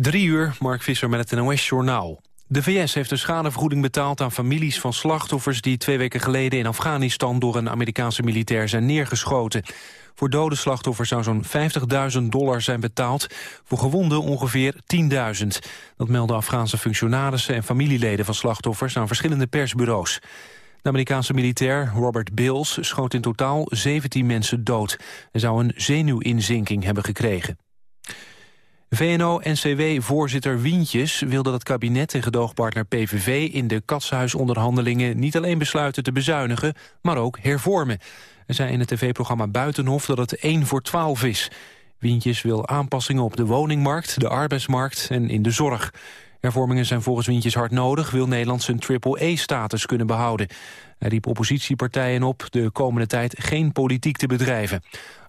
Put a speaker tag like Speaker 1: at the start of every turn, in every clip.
Speaker 1: Drie uur, Mark Visser met het NOS-journaal. De VS heeft een schadevergoeding betaald aan families van slachtoffers... die twee weken geleden in Afghanistan door een Amerikaanse militair zijn neergeschoten. Voor dode slachtoffers zou zo'n 50.000 dollar zijn betaald. Voor gewonden ongeveer 10.000. Dat melden Afghaanse functionarissen en familieleden van slachtoffers... aan verschillende persbureaus. De Amerikaanse militair Robert Bills schoot in totaal 17 mensen dood... en zou een zenuwinzinking hebben gekregen. VNO-NCW-voorzitter Wientjes wil dat het kabinet en gedoogpartner PVV... in de katshuisonderhandelingen niet alleen besluiten te bezuinigen... maar ook hervormen. Hij zei in het tv-programma Buitenhof dat het 1 voor 12 is. Wientjes wil aanpassingen op de woningmarkt, de arbeidsmarkt en in de zorg. Hervormingen zijn volgens Wientjes hard nodig... wil Nederland zijn triple-E-status kunnen behouden. Hij riep oppositiepartijen op de komende tijd geen politiek te bedrijven.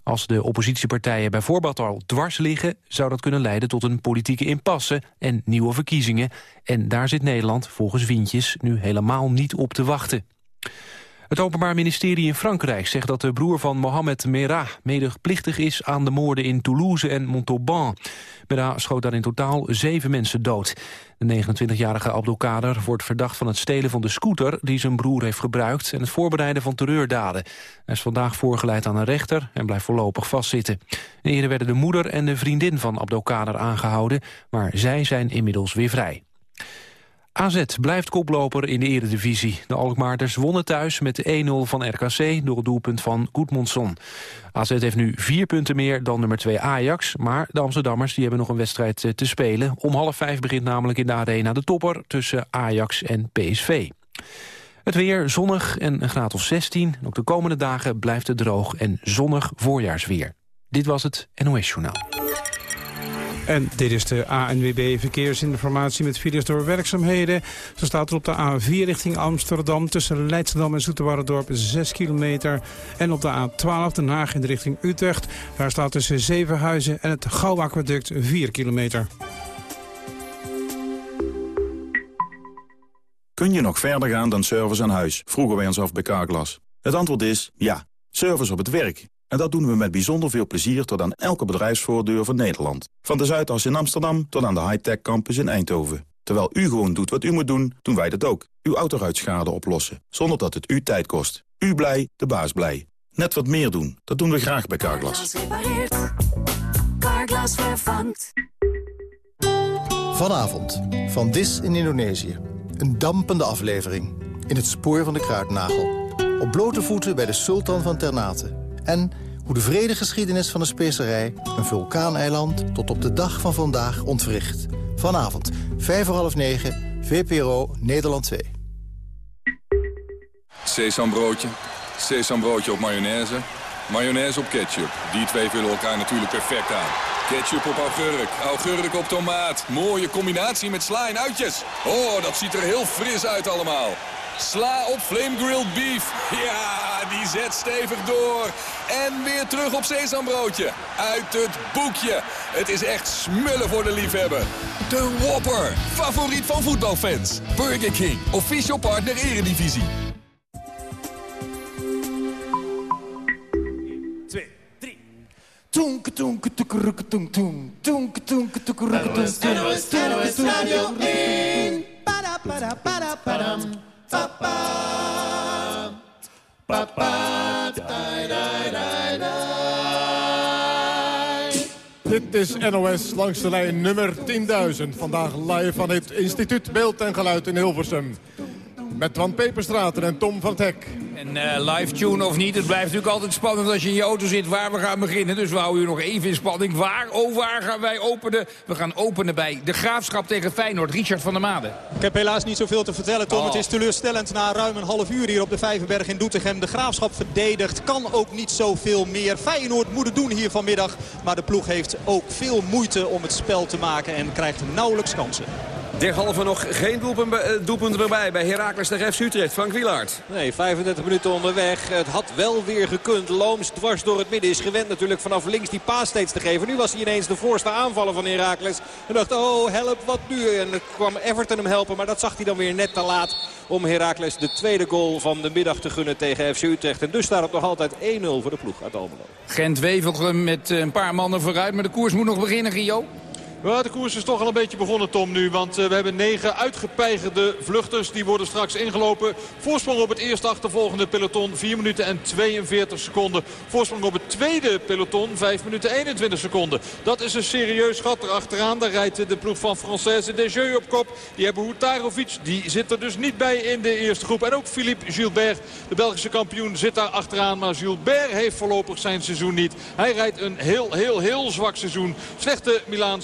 Speaker 1: Als de oppositiepartijen bijvoorbeeld al dwars liggen... zou dat kunnen leiden tot een politieke impasse en nieuwe verkiezingen. En daar zit Nederland volgens Wientjes nu helemaal niet op te wachten. Het Openbaar Ministerie in Frankrijk zegt dat de broer van Mohamed Merah medeplichtig is aan de moorden in Toulouse en Montauban. Merah schoot daar in totaal zeven mensen dood. De 29-jarige Abdelkader wordt verdacht van het stelen van de scooter die zijn broer heeft gebruikt en het voorbereiden van terreurdaden. Hij is vandaag voorgeleid aan een rechter en blijft voorlopig vastzitten. Eerder werden de moeder en de vriendin van Abdelkader aangehouden, maar zij zijn inmiddels weer vrij. AZ blijft koploper in de eredivisie. De Alkmaarders wonnen thuis met 1-0 van RKC door het doelpunt van Goedmondson. AZ heeft nu vier punten meer dan nummer 2 Ajax. Maar de Amsterdammers die hebben nog een wedstrijd eh, te spelen. Om half vijf begint namelijk in de arena de topper tussen Ajax en PSV. Het weer zonnig en een graad of 16. ook de komende dagen blijft het droog en zonnig voorjaarsweer. Dit was het NOS Journaal.
Speaker 2: En dit is de ANWB Verkeersinformatie met files door werkzaamheden. Zo staat er op de A4 richting Amsterdam tussen Leidschendam en Zoeterwaardendorp 6 kilometer. En op de A12 Den Haag in de richting Utrecht. Daar staat tussen Zevenhuizen en het Gouwaquaduct 4 kilometer.
Speaker 3: Kun je nog verder gaan dan service aan huis? Vroegen wij ons af bij Carglass. Het antwoord is ja. Service op het werk. En dat doen we met bijzonder veel plezier tot aan elke bedrijfsvoordeur van Nederland. Van de Zuidas in Amsterdam tot aan de high-tech campus in Eindhoven. Terwijl u gewoon doet wat u moet doen, doen wij dat ook. Uw autoruitschade oplossen, zonder dat het u tijd kost. U blij, de baas blij. Net wat meer doen, dat doen we graag bij Carglass.
Speaker 4: Carglass vervangt.
Speaker 5: Vanavond, van Dis in Indonesië. Een dampende aflevering. In het spoor van de kruidnagel. Op blote voeten bij de sultan van Ternate en hoe de vredegeschiedenis van de specerij een vulkaaneiland tot op de dag van vandaag ontwricht. Vanavond, 5 voor half 9, VPRO Nederland 2.
Speaker 6: Sesambroodje, sesambroodje op mayonaise, mayonaise op ketchup. Die twee vullen elkaar natuurlijk perfect aan. Ketchup op augurk, augurk op tomaat. Mooie combinatie met sla en uitjes. Oh, dat ziet er heel fris uit allemaal. Sla op flame grilled beef. Ja, die zet stevig door. En weer terug op sesambroodje. Uit het boekje. Het is echt smullen voor de liefhebber. De Whopper. Favoriet van voetbalfans. Burger King. Official partner Eredivisie.
Speaker 7: 2, 3. Toenke toenke toekeroeke toenk toen. Toenke toenke toekeroeke toenk toen. NOS Radio 1. Para para para param. Dit is NOS langs de lijn nummer 10.000. Vandaag live van het Instituut Beeld en Geluid in Hilversum. Met Twan Peperstraten en Tom van het Hek.
Speaker 8: En uh, live tune of niet, het blijft natuurlijk altijd spannend als je in je auto zit waar we gaan beginnen. Dus we houden u nog even in spanning. Waar, oh waar gaan wij openen? We gaan openen bij de Graafschap tegen Feyenoord. Richard van der Made.
Speaker 9: Ik heb helaas niet zoveel te vertellen, Tom. Het is oh. teleurstellend na ruim een half uur hier op de Vijverberg in Doetinchem. De Graafschap verdedigt, kan ook niet zoveel meer. Feyenoord moet het doen hier vanmiddag. Maar de ploeg heeft ook veel moeite om het spel te maken en krijgt nauwelijks kansen.
Speaker 10: Derhalve nog geen eh, doelpunten erbij bij Heracles tegen FC Utrecht. Frank Wielaert.
Speaker 11: Nee, 35 minuten onderweg. Het had wel weer gekund. Looms dwars door het midden is gewend natuurlijk vanaf links die paas steeds te geven. Nu was hij ineens de voorste aanvaller van Heracles. En dacht, oh help, wat nu? En dan kwam Everton hem helpen, maar dat zag hij dan weer net te laat om Heracles de tweede goal van de middag te gunnen tegen FC Utrecht. En dus staat het nog altijd 1-0 voor de ploeg uit Almelo.
Speaker 8: Gent Wevelgem met een paar mannen vooruit, maar de koers moet nog beginnen, Rio.
Speaker 4: De koers is toch al een beetje begonnen, Tom, nu. Want we hebben negen uitgepeigerde vluchters. Die worden straks ingelopen. Voorsprong op het eerste achtervolgende peloton. 4 minuten en 42 seconden. Voorsprong op het tweede peloton. 5 minuten 21 seconden. Dat is een serieus gat erachteraan. Daar rijdt de ploeg van Française Desjeux op kop. Die hebben Hutarovic. Die zit er dus niet bij in de eerste groep. En ook Philippe Gilbert, de Belgische kampioen, zit daar achteraan. Maar Gilbert heeft voorlopig zijn seizoen niet. Hij rijdt een heel, heel, heel zwak seizoen. Slechte Milaan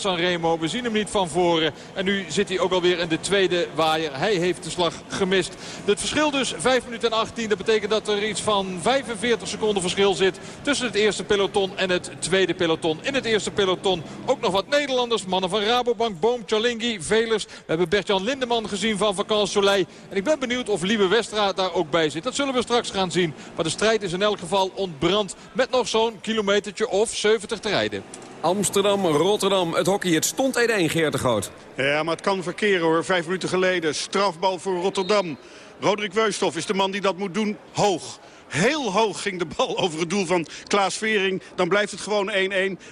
Speaker 4: We zien hem niet van voren. En nu zit hij ook alweer in de tweede waaier. Hij heeft de slag gemist. Het verschil dus 5 minuten en 18. Dat betekent dat er iets van 45 seconden verschil zit tussen het eerste peloton en het tweede peloton. In het eerste peloton ook nog wat Nederlanders. Mannen van Rabobank, Boom, Chalingi, Velers. We hebben Bert-Jan Lindeman gezien van Vakant Soleil. En ik ben benieuwd of Liebe Westra daar ook bij zit. Dat zullen we straks gaan zien. Maar de strijd is in elk geval ontbrand. Met nog zo'n kilometertje of 70 te rijden.
Speaker 10: Amsterdam, Rotterdam, het hockey. Het stond 1-1, Geert de Groot.
Speaker 12: Ja, maar het kan verkeren hoor. Vijf minuten geleden. Strafbal voor Rotterdam. Roderick Weusthof is de man die dat moet doen. Hoog. Heel hoog ging de bal over het doel van Klaas Vering. Dan blijft het gewoon 1-1.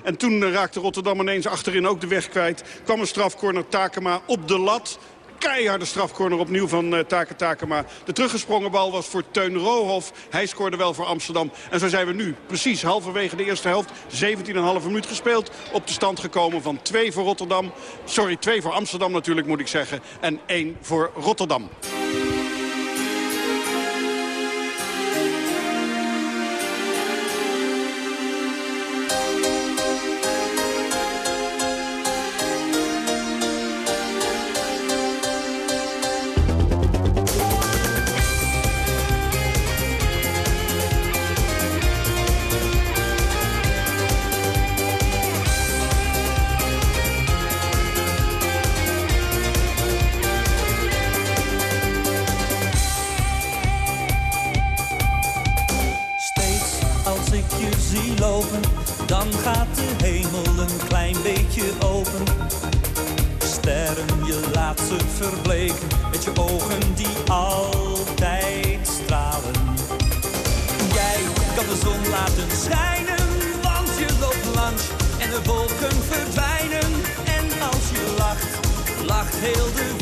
Speaker 12: En toen raakte Rotterdam ineens achterin ook de weg kwijt. Kwam een strafcorner Takema op de lat keiharde strafcorner opnieuw van uh, Take Takema. De teruggesprongen bal was voor Teun Rohoff. Hij scoorde wel voor Amsterdam. En zo zijn we nu precies halverwege de eerste helft. 17,5 minuut gespeeld. Op de stand gekomen van 2 voor Rotterdam. Sorry, 2 voor Amsterdam natuurlijk moet ik zeggen. En 1 voor Rotterdam.
Speaker 13: heel de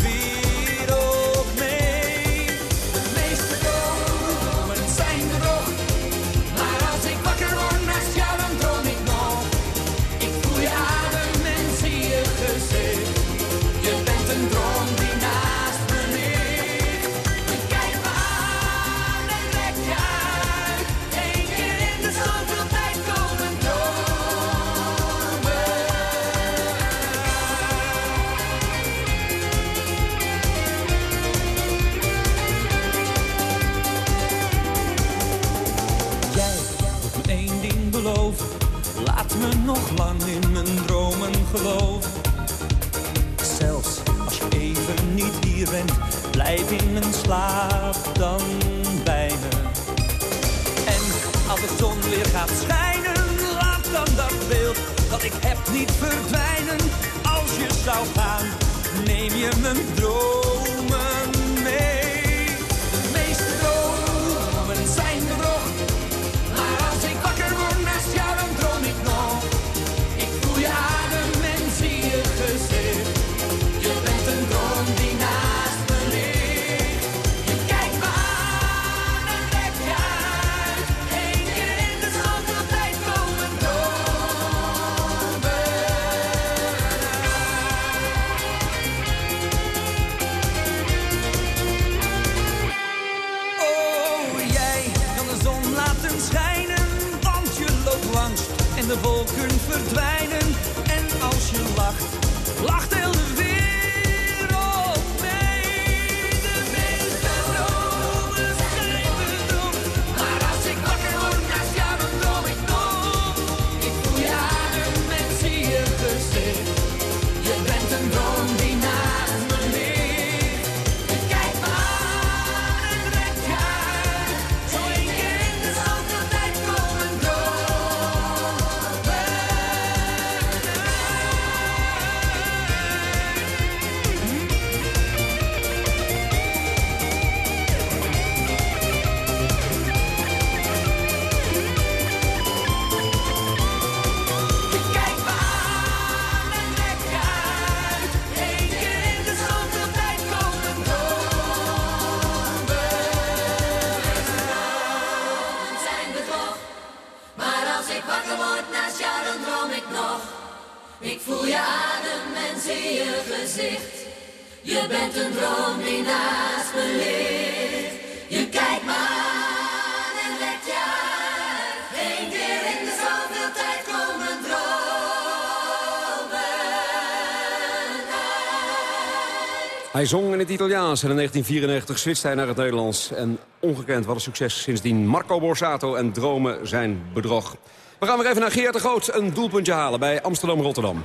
Speaker 10: Italiaans en in 1994 switchte hij naar het Nederlands. En ongekend, wat een succes sindsdien. Marco Borsato en dromen zijn bedrog. We gaan weer even naar Geert de Groot een doelpuntje halen bij Amsterdam-Rotterdam.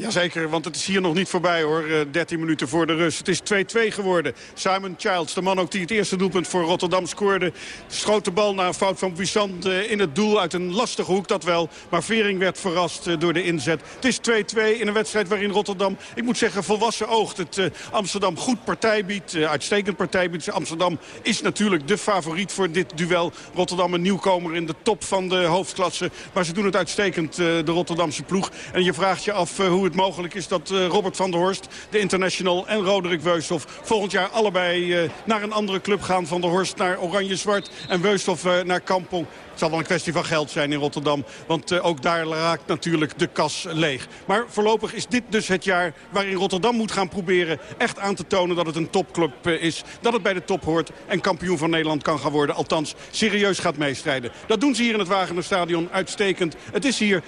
Speaker 14: Jazeker, want het is hier nog niet voorbij hoor. 13 eh, minuten voor de rust. Het is 2-2 geworden. Simon Childs, de man ook die het eerste doelpunt voor Rotterdam scoorde... schoot de bal naar een fout van Buissant eh, in het doel uit een lastige hoek, dat wel. Maar Vering werd verrast eh, door de inzet. Het is 2-2 in een wedstrijd waarin Rotterdam, ik moet zeggen, volwassen oogt. Het Amsterdam goed partij biedt, uitstekend partij biedt. Amsterdam is natuurlijk de favoriet voor dit duel. Rotterdam een nieuwkomer in de top van de hoofdklasse. Maar ze doen het uitstekend, de Rotterdamse ploeg. En je vraagt je af hoe het mogelijk is dat eh, Robert van der Horst, de international en Roderick Weushoff... volgend jaar allebei eh, naar een andere club gaan. Van der Horst naar Oranje-Zwart en Weushoff eh, naar Kampong. Het zal wel een kwestie van geld zijn in Rotterdam. Want ook daar raakt natuurlijk de kas leeg. Maar voorlopig is dit dus het jaar waarin Rotterdam moet gaan proberen... echt aan te tonen dat het een topclub is. Dat het bij de top hoort en kampioen van Nederland kan gaan worden. Althans, serieus gaat meestrijden. Dat doen ze hier in het Wagenerstadion uitstekend. Het is hier 12,5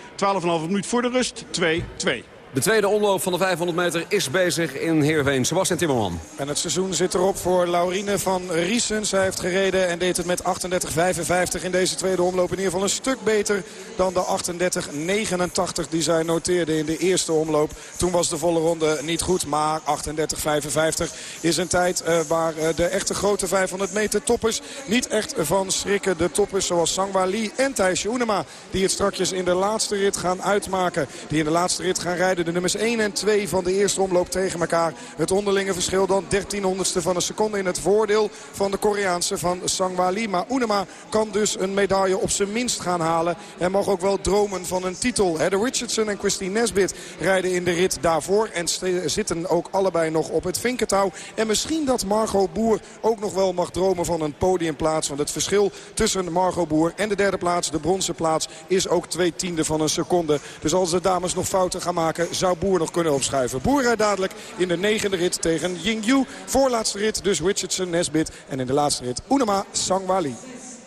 Speaker 14: minuut voor de rust. 2-2.
Speaker 10: De tweede omloop van de 500 meter is bezig in Heerenveen. Sebastian Timmerman.
Speaker 15: En het seizoen zit erop voor Laurine van Riesen. Zij heeft gereden en deed het met 38-55 in deze tweede omloop. In ieder geval een stuk beter dan de 38-89 die zij noteerde in de eerste omloop. Toen was de volle ronde niet goed, maar 38-55 is een tijd uh, waar uh, de echte grote 500 meter toppers niet echt van schrikken. De toppers zoals Sangwa Lee en Thijsje Oenema die het strakjes in de laatste rit gaan uitmaken. Die in de laatste rit gaan rijden de nummers 1 en 2 van de eerste omloop tegen elkaar. Het onderlinge verschil dan 13 honderdste van een seconde in het voordeel van de Koreaanse van Sangwa Lee. Maar Unema kan dus een medaille op zijn minst gaan halen. En mag ook wel dromen van een titel. De Richardson en Christine Nesbit rijden in de rit daarvoor. En zitten ook allebei nog op het vinkentouw. En misschien dat Margot Boer ook nog wel mag dromen van een podiumplaats. Want het verschil tussen Margot Boer en de derde plaats, de bronzen plaats, is ook twee tiende van een seconde. Dus als de dames nog fouten gaan maken, zou Boer nog kunnen opschuiven. Boer rijdt dadelijk in de negende rit tegen Yingyu. Voorlaatste rit dus Richardson, Nesbit. En in de laatste rit Unema Sangwali.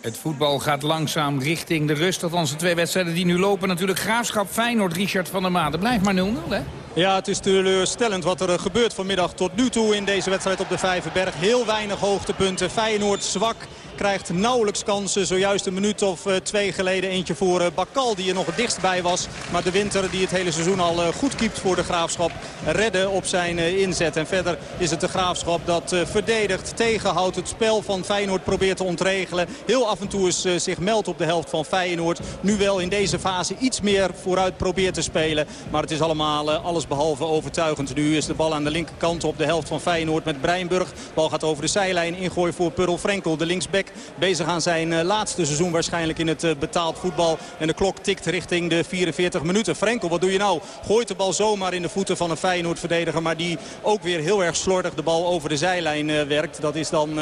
Speaker 8: Het voetbal gaat langzaam richting de rust. Althans de twee wedstrijden die nu lopen. Natuurlijk Graafschap Feyenoord, Richard van der Maat. blijft maar 0-0 hè?
Speaker 9: Ja, het is teleurstellend wat er eh, gebeurt vanmiddag tot nu toe in deze wedstrijd op de Vijverberg. Heel weinig hoogtepunten. Feyenoord zwak Krijgt nauwelijks kansen. Zojuist een minuut of eh, twee geleden eentje voor eh, Bakal die er nog het dichtst bij was. Maar de winter die het hele seizoen al eh, goed kiept voor de Graafschap. Redden op zijn inzet. En verder is het de Graafschap dat verdedigt, tegenhoudt. Het spel van Feyenoord probeert te ontregelen. Heel af en toe is zich meldt op de helft van Feyenoord. Nu wel in deze fase iets meer vooruit probeert te spelen. Maar het is allemaal alles behalve overtuigend. Nu is de bal aan de linkerkant op de helft van Feyenoord met Breinburg. Bal gaat over de zijlijn. Ingooi voor Purl Frenkel, de linksback. Bezig aan zijn eh, laatste seizoen waarschijnlijk in het eh, betaald voetbal. En de klok tikt richting de 44 minuten. Frenkel, wat doe je nou? Gooit de bal zomaar in de voeten van een Feyenoord-verdediger. Maar die ook weer heel erg slordig de bal over de zijlijn eh, werkt. Dat is dan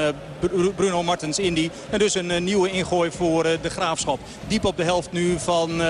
Speaker 9: Bruno Martens Indy. En dus een nieuwe ingooi voor de Graafschap. Diep op de helft nu van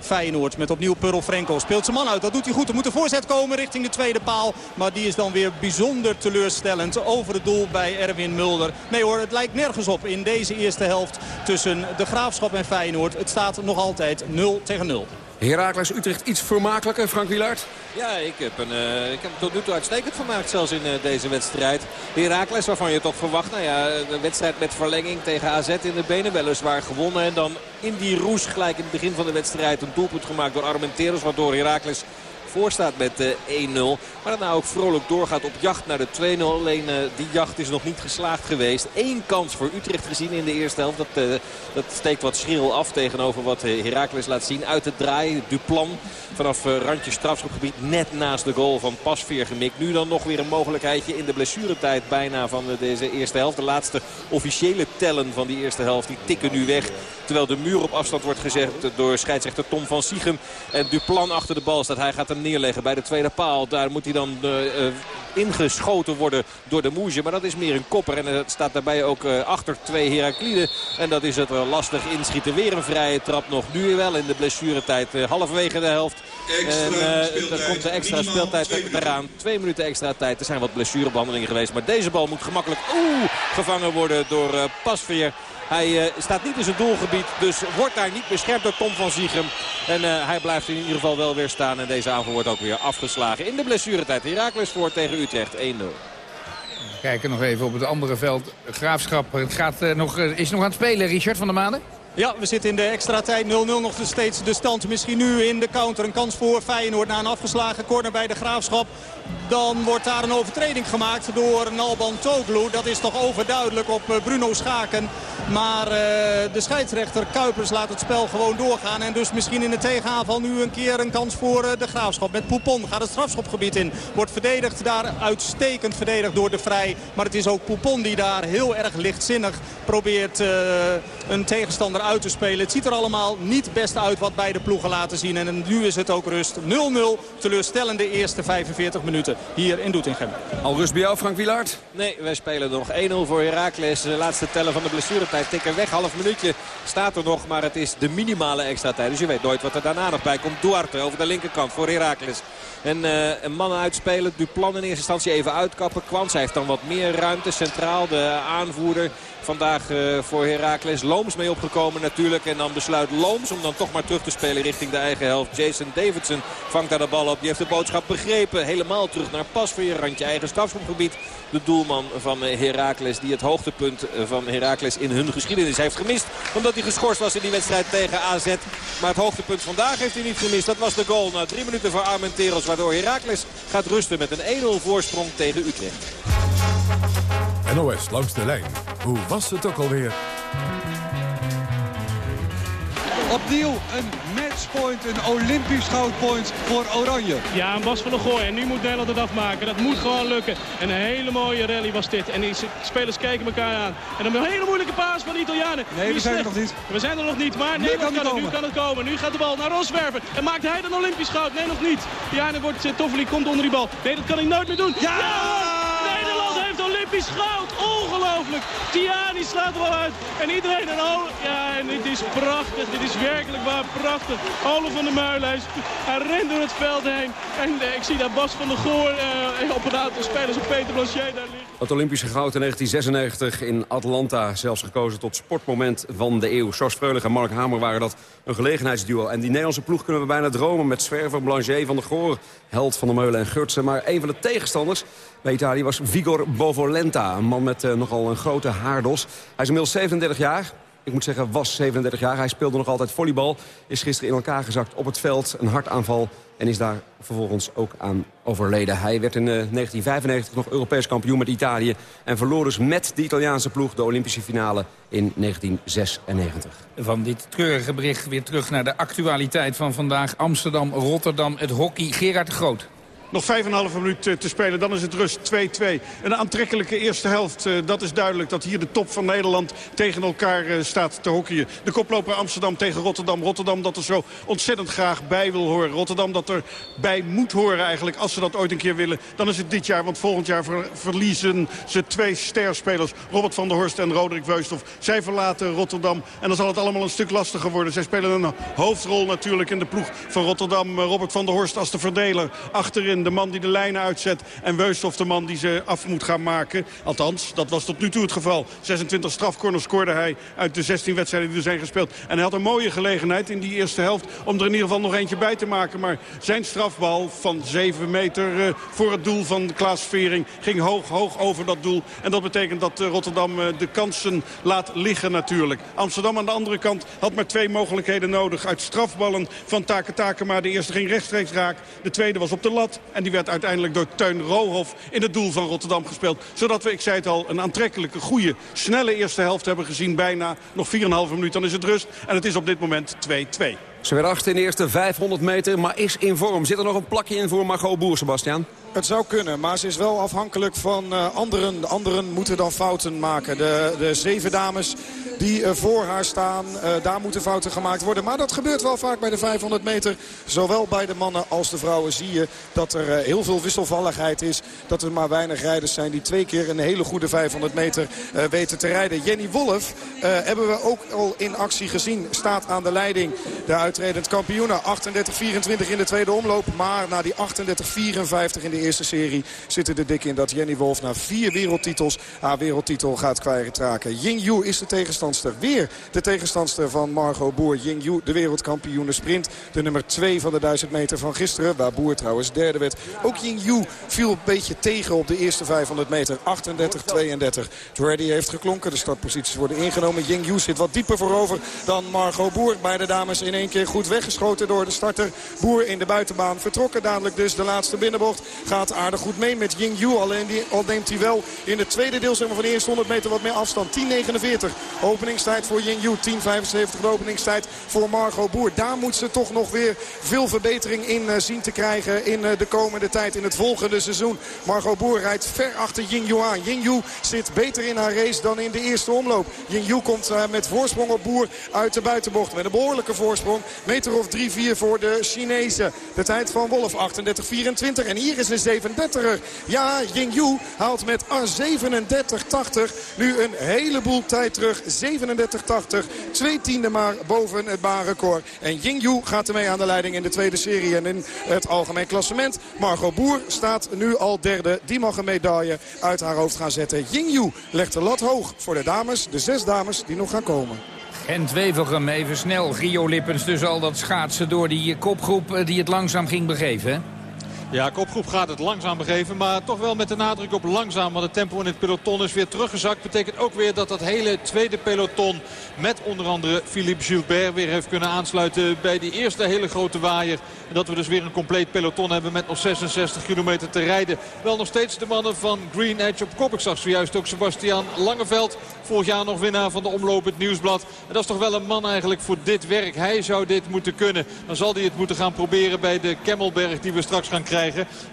Speaker 9: Feyenoord. Met opnieuw Purl Frenkel. Speelt zijn man uit. Dat doet hij goed. Er moet een voorzet komen richting de tweede paal. Maar die is dan weer bijzonder teleurstellend. Over het doel bij Erwin Mulder. Nee hoor, het lijkt nergens op in deze eerste helft tussen de Graafschap en Feyenoord. Het staat nog altijd 0 tegen 0.
Speaker 10: Herakles Utrecht iets vermakelijker, Frank Wielaert?
Speaker 11: Ja, ik heb, een, uh, ik heb tot nu toe uitstekend vermaakt zelfs in uh, deze wedstrijd. Herakles waarvan je toch verwacht, nou ja, de wedstrijd met verlenging tegen AZ in de benen weliswaar gewonnen. En dan in die roes gelijk in het begin van de wedstrijd een doelpunt gemaakt door Armenteros. Waardoor Herakles voor staat met 1-0. Eh, maar daarna ook vrolijk doorgaat op jacht naar de 2-0. Alleen uh, die jacht is nog niet geslaagd geweest. Eén kans voor Utrecht gezien in de eerste helft. Dat, uh, dat steekt wat schril af tegenover wat Heracles laat zien. Uit het draaien, Duplan vanaf randje strafschopgebied net naast de goal van Pasveer gemikt. Nu dan nog weer een mogelijkheidje in de blessuretijd bijna van deze eerste helft. De laatste officiële tellen van die eerste helft die tikken nu weg. Terwijl de muur op afstand wordt gezet door scheidsrechter Tom van Siegem. En Duplan achter de bal staat. Hij gaat hem neerleggen bij de tweede paal. Daar moet hij dan uh, ingeschoten worden door de Moesje. Maar dat is meer een kopper. En het staat daarbij ook uh, achter twee Herakliden. En dat is het lastig inschieten. Weer een vrije trap nog. Nu wel in de blessuretijd. Halverwege de helft. en dan komt de extra speeltijd eraan. Twee minuten extra tijd. Er zijn wat blessurebehandelingen geweest. Maar deze bal moet gemakkelijk oeh, gevangen worden door Pasveer. Hij uh, staat niet in zijn doelgebied. Dus wordt daar niet beschermd door Tom van Ziegem. En uh, hij blijft in ieder geval wel weer staan. En deze avond wordt ook weer afgeslagen. In de blessuretijd. Herakles voor tegen Utrecht 1-0.
Speaker 8: Kijken nog even op het andere veld. Graafschap gaat, uh, nog, is nog aan het spelen, Richard van der Maanden?
Speaker 9: Ja, we zitten in de extra tijd. 0-0 nog steeds de stand. Misschien nu in de counter een kans voor Feyenoord na een afgeslagen corner bij de Graafschap. Dan wordt daar een overtreding gemaakt door Nalban Toglu. Dat is toch overduidelijk op eh, Bruno Schaken. Maar uh, de scheidsrechter Kuipers laat het spel gewoon doorgaan. En dus misschien in de tegenaanval nu een keer een kans voor uh, de Graafschap. Met Poupon gaat het strafschopgebied in. Wordt verdedigd daar uitstekend verdedigd door de Vrij. Maar het is ook Poupon die daar heel erg lichtzinnig probeert een tegenstander uit te spelen. Het ziet er allemaal niet best uit wat beide ploegen laten zien. En nu is het ook rust 0-0. Teleurstellende eerste 45 minuten hier in Doetinchem.
Speaker 10: Al rust bij jou, Frank Wielaert?
Speaker 11: Nee, wij spelen nog 1-0 voor Heracles. De laatste tellen van de blessuretijd tikken weg. Half minuutje staat er nog, maar het is de minimale extra tijd. Dus je weet nooit wat er daarna nog bij komt. Duarte over de linkerkant voor Heracles. En uh, een man uitspelen. Duplan in eerste instantie even uitkappen. Kwans heeft dan wat meer ruimte. Centraal de aanvoerder vandaag uh, voor Heracles. Looms mee opgekomen natuurlijk. En dan besluit Looms om dan toch maar terug te spelen richting de eigen helft. Jason Davidson vangt daar de bal op. Die heeft de boodschap begrepen. Helemaal terug naar Pasveer. Randje eigen strafschopgebied. De doelman van uh, Heracles die het hoogtepunt van Heracles in hun geschiedenis heeft gemist. Omdat hij geschorst was in die wedstrijd tegen AZ. Maar het hoogtepunt vandaag heeft hij niet gemist. Dat was de goal na drie minuten voor Armenteros. Waardoor Heracles gaat rusten met een 1-0 voorsprong tegen Utrecht.
Speaker 16: NOS langs de lijn. Hoe was het ook alweer?
Speaker 17: Opnieuw een matchpoint, een olympisch goudpoint voor Oranje.
Speaker 18: Ja, een Bas van der Gooi. En nu moet Nederland het afmaken. Dat moet gewoon lukken. En een hele mooie rally was dit. En die spelers kijken elkaar aan. En dan een hele moeilijke paas van de Italianen.
Speaker 17: Nee, we zijn er nog niet.
Speaker 18: We zijn er nog niet. Maar nu Nederland kan, kan het, nu kan het komen. Nu gaat de bal naar Roswerven. En maakt hij dan olympisch goud? Nee, nog niet. Ja, dan wordt uh, Toffoli komt onder die bal. Nee, dat kan hij nooit meer doen.
Speaker 17: Ja! ja!
Speaker 18: Olympisch goud. Ongelooflijk. Tiani slaat er wel uit. En iedereen een oh, Ja, en dit is prachtig. Dit is werkelijk waar prachtig. Ole van der Meulen, hij rent door het veld heen. En uh, ik zie daar Bas van der Goor uh, op een aantal spelers op Peter Blanchet daar liggen.
Speaker 10: Het Olympische goud in 1996 in Atlanta. Zelfs gekozen tot sportmoment van de eeuw. Sos Freulich en Mark Hamer waren dat een gelegenheidsduo. En die Nederlandse ploeg kunnen we bijna dromen met Zwerver, Blanchet, Van der Goor, Held van der Meulen en Gurtsen. Maar een van de tegenstanders bij Italië was Vigor Een man met uh, nogal een grote haardos. Hij is inmiddels 37 jaar. Ik moet zeggen, was 37 jaar. Hij speelde nog altijd volleybal. Is gisteren in elkaar gezakt op het veld. Een hartaanval. En is daar vervolgens ook aan overleden. Hij werd in uh, 1995 nog Europees kampioen met Italië. En verloor dus met de Italiaanse ploeg de Olympische finale in 1996.
Speaker 8: Van dit treurige bericht weer terug naar de actualiteit van vandaag. Amsterdam, Rotterdam, het hockey. Gerard de Groot.
Speaker 14: Nog 5,5 minuut te spelen, dan is het rust 2-2. Een aantrekkelijke eerste helft. Dat is duidelijk dat hier de top van Nederland tegen elkaar staat te hockeyen. De koploper Amsterdam tegen Rotterdam. Rotterdam dat er zo ontzettend graag bij wil horen. Rotterdam dat er bij moet horen eigenlijk als ze dat ooit een keer willen. Dan is het dit jaar, want volgend jaar verliezen ze twee sterspelers. Robert van der Horst en Roderick Weusthof. Zij verlaten Rotterdam en dan zal het allemaal een stuk lastiger worden. Zij spelen een hoofdrol natuurlijk in de ploeg van Rotterdam. Robert van der Horst als de verdeler achterin de man die de lijnen uitzet. En Weusthof de man die ze af moet gaan maken. Althans, dat was tot nu toe het geval. 26 strafcorners scoorde hij uit de 16 wedstrijden die er zijn gespeeld. En hij had een mooie gelegenheid in die eerste helft om er in ieder geval nog eentje bij te maken. Maar zijn strafbal van 7 meter uh, voor het doel van Klaas Vering ging hoog, hoog over dat doel. En dat betekent dat uh, Rotterdam uh, de kansen laat liggen natuurlijk. Amsterdam aan de andere kant had maar twee mogelijkheden nodig. Uit strafballen van Take Takema. De eerste ging rechtstreeks raak. De tweede was op de lat. En die werd uiteindelijk door Teun Rohof in het doel van Rotterdam gespeeld. Zodat we, ik zei het al, een aantrekkelijke, goede, snelle eerste helft hebben gezien. Bijna nog 4,5 minuten, dan is het rust. En het is op dit moment 2-2.
Speaker 10: Ze werd achter in de eerste 500 meter, maar is in vorm. Zit er nog een plakje in voor Margot Boer, Sebastian?
Speaker 15: Het zou kunnen, maar ze is wel afhankelijk van uh, anderen. De anderen moeten dan fouten maken. De, de zeven dames die uh, voor haar staan, uh, daar moeten fouten gemaakt worden. Maar dat gebeurt wel vaak bij de 500 meter. Zowel bij de mannen als de vrouwen zie je dat er heel veel wisselvalligheid is. Dat er maar weinig rijders zijn die twee keer een hele goede 500 meter weten te rijden. Jenny Wolf hebben we ook al in actie gezien. Staat aan de leiding. De uitredend kampioene. 38-24 in de tweede omloop. Maar na die 38-54 in de eerste serie zitten er dik in dat Jenny Wolf na vier wereldtitels haar wereldtitel gaat kwijtraken. Ying Yu is de tegenstandster. Weer de tegenstandster van Margot Boer. Ying Yu, de wereldkampioene sprint. De nummer 2 van de 1000 meter van gisteren. Waar Boer trouwens derde werd. Ook Ying Yu viel een beetje tegen op de eerste 500 meter. 38-32. Ready heeft geklonken. De startposities worden ingenomen. Ying Yu zit wat dieper voorover dan Margot Boer. Beide dames in één keer goed weggeschoten door de starter. Boer in de buitenbaan vertrokken. Dadelijk dus de laatste binnenbocht gaat aardig goed mee met Ying Yu. Alleen die, al neemt hij wel in het tweede deel zeg maar, van de eerste 100 meter wat meer afstand. 10.49 openingstijd voor Ying Yu. 10.75 de openingstijd voor Margot Boer. Daar moet ze toch nog weer veel verbetering in uh, zien te krijgen in uh, de komende tijd. In het volgende seizoen. Margot Boer rijdt ver achter Ying Yu aan. Ying Yu zit beter in haar race dan in de eerste omloop. Ying Yu komt uh, met voorsprong op Boer uit de buitenbocht. Met een behoorlijke voorsprong. Meter of 3-4 voor de Chinezen. De tijd van Wolf 38-24. En hier is een 37er. Ja, Ying haalt met 37-80 nu een heleboel tijd terug. 37-80. Twee tiende maar boven het baanrecord. En Ying gaat ermee aan de leiding in de tweede serie. En in het algemeen klassement. Margot Boer staat nu al derde. Die mag een medaille uit haar hoofd gaan zetten. Ying legt de lat hoog voor de dames. De zes dames die nog gaan komen.
Speaker 8: En Wevelgem even snel. Rio Lippens dus al dat schaatsen door die kopgroep eh, die het langzaam ging begeven.
Speaker 4: Ja, kopgroep gaat het langzaam begeven. Maar toch wel met de nadruk op langzaam. Want het tempo in het peloton is weer teruggezakt. Betekent ook weer dat dat hele tweede peloton... met onder andere Philippe Gilbert weer heeft kunnen aansluiten... bij die eerste hele grote waaier. En dat we dus weer een compleet peloton hebben met nog 66 kilometer te rijden. Wel nog steeds de mannen van Green Edge op kop. Ik zag zojuist ook Sebastian Langeveld. Vorig jaar nog winnaar van de omloop het Nieuwsblad. En dat is toch wel een man eigenlijk voor dit werk. Hij zou dit moeten kunnen. Dan zal hij het moeten gaan proberen bij de Kemmelberg die we straks gaan krijgen.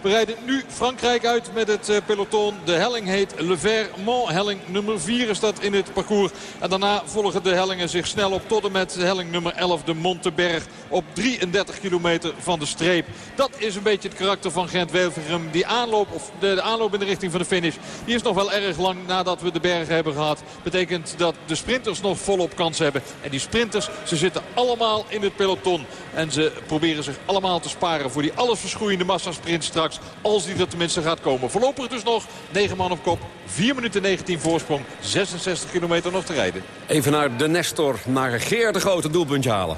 Speaker 4: We rijden nu Frankrijk uit met het eh, peloton. De helling heet Le Vermont. Helling nummer 4 is dat in het parcours. En daarna volgen de hellingen zich snel op tot en met helling nummer 11. De Monteberg op 33 kilometer van de streep. Dat is een beetje het karakter van Gent-Wevelgem. Die aanloop, of de, aanloop in de richting van de finish, die is nog wel erg lang nadat we de bergen hebben gehad. Betekent dat de sprinters nog volop kans hebben. En die sprinters, ze zitten allemaal in het peloton. En ze proberen zich allemaal te sparen voor die allesverschoeiende massasprint straks. Als die er tenminste gaat komen. Voorlopig dus nog 9 man op kop. 4 minuten 19 voorsprong. 66 kilometer nog te rijden.
Speaker 10: Even naar de Nestor. Naar Geert de Grote doelpuntje halen.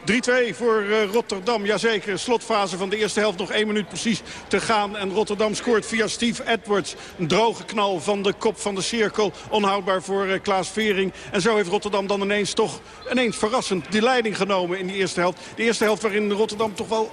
Speaker 14: 3-2 voor uh, Rotterdam, jazeker. Slotfase van de eerste helft, nog één minuut precies te gaan. En Rotterdam scoort via Steve Edwards. Een droge knal van de kop van de cirkel. Onhoudbaar voor uh, Klaas Vering. En zo heeft Rotterdam dan ineens toch ineens verrassend die leiding genomen in die eerste helft. De eerste helft waarin Rotterdam toch wel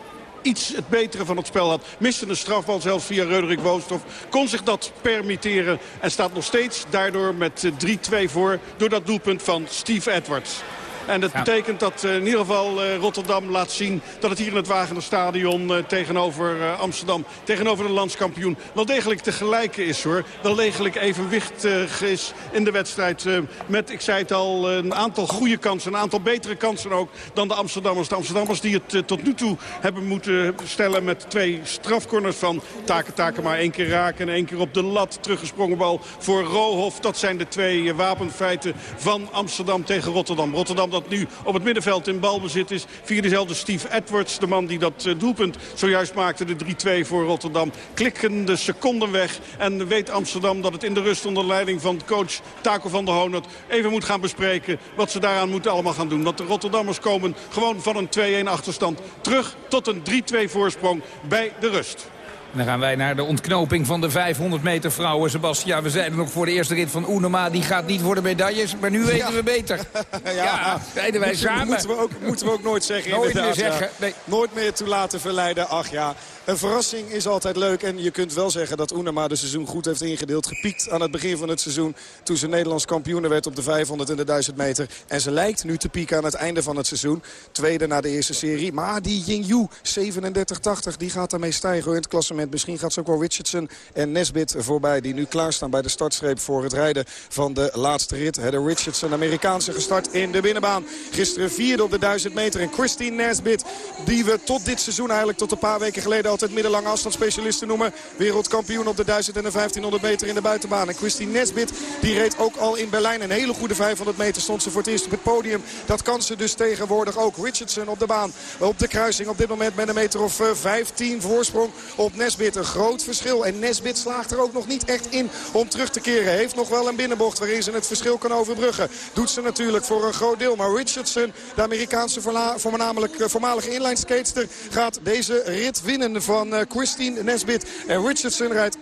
Speaker 14: iets het betere van het spel had. Miste een strafbal zelfs via Reuderik Woosthof. Kon zich dat permitteren en staat nog steeds daardoor met 3-2 voor... door dat doelpunt van Steve Edwards. En dat betekent dat uh, in ieder geval uh, Rotterdam laat zien dat het hier in het Wagenerstadion uh, tegenover Amsterdam, tegenover de landskampioen, wel degelijk te gelijken is hoor. Wel degelijk evenwichtig is in de wedstrijd met, ik zei het al, een aantal goede kansen, een aantal betere kansen ook dan de Amsterdammers. De Amsterdammers die het tot nu toe hebben moeten stellen met twee strafcorners van Taken Taken maar één keer raken en één keer op de lat. Teruggesprongen bal voor Rohof. Dat zijn de twee wapenfeiten van Amsterdam tegen Rotterdam. Rotterdam dat nu op het middenveld in balbezit is. Via dezelfde Steve Edwards, de man die dat eh, doelpunt zojuist maakte. De 3-2 voor Rotterdam. Klikken de seconden weg. En weet Amsterdam dat het in de rust onder leiding van coach Taco van der Honert even moet gaan bespreken wat ze daaraan moeten allemaal gaan doen. Want de Rotterdammers komen gewoon van een 2-1 achterstand terug tot een 3-2 voorsprong bij de rust.
Speaker 8: Dan gaan wij naar de ontknoping van de 500 meter vrouwen. Sebastian, we zeiden nog voor de eerste rit van Oenema... die gaat niet voor de medailles, maar nu weten we beter. ja, ja wij
Speaker 15: moeten,
Speaker 8: samen.
Speaker 15: Moeten we, ook, moeten we ook nooit zeggen, nooit
Speaker 8: Meer zeggen,
Speaker 15: nee. Nooit meer toe laten verleiden. Ach ja, Een verrassing is altijd leuk. En je kunt wel zeggen dat Unama de seizoen goed heeft ingedeeld. Gepiekt aan het begin van het seizoen. Toen ze Nederlands kampioen werd op de 500 en de 1000 meter. En ze lijkt nu te pieken aan het einde van het seizoen. Tweede na de eerste serie. Maar die Yingyu, 37-80, die gaat daarmee stijgen in het klassement. Misschien gaat ze ook wel Richardson en Nesbit voorbij. Die nu klaarstaan bij de startstreep voor het rijden van de laatste rit. De Richardson, Amerikaanse gestart in de binnenbaan. Gisteren vierde op de 1000 meter. En Christine Nesbit, die we tot dit seizoen eigenlijk tot een paar weken geleden altijd middellange afstandsspecialisten noemen. Wereldkampioen op de 1000 en de 1500 meter in de buitenbaan. En Christine Nesbit, die reed ook al in Berlijn een hele goede 500 meter. Stond ze voor het eerst op het podium. Dat kan ze dus tegenwoordig ook. Richardson op de baan. Op de kruising op dit moment met een meter of 15 eh, voorsprong op Nesbit. Een groot verschil. En Nesbit slaagt er ook nog niet echt in om terug te keren. Heeft nog wel een binnenbocht waarin ze het verschil kan overbruggen. Doet ze natuurlijk voor een groot deel. Maar Richardson, de Amerikaanse eh, voormalige inline skatester... gaat deze rit winnen van uh, Christine Nesbit. En Richardson rijdt 38-22.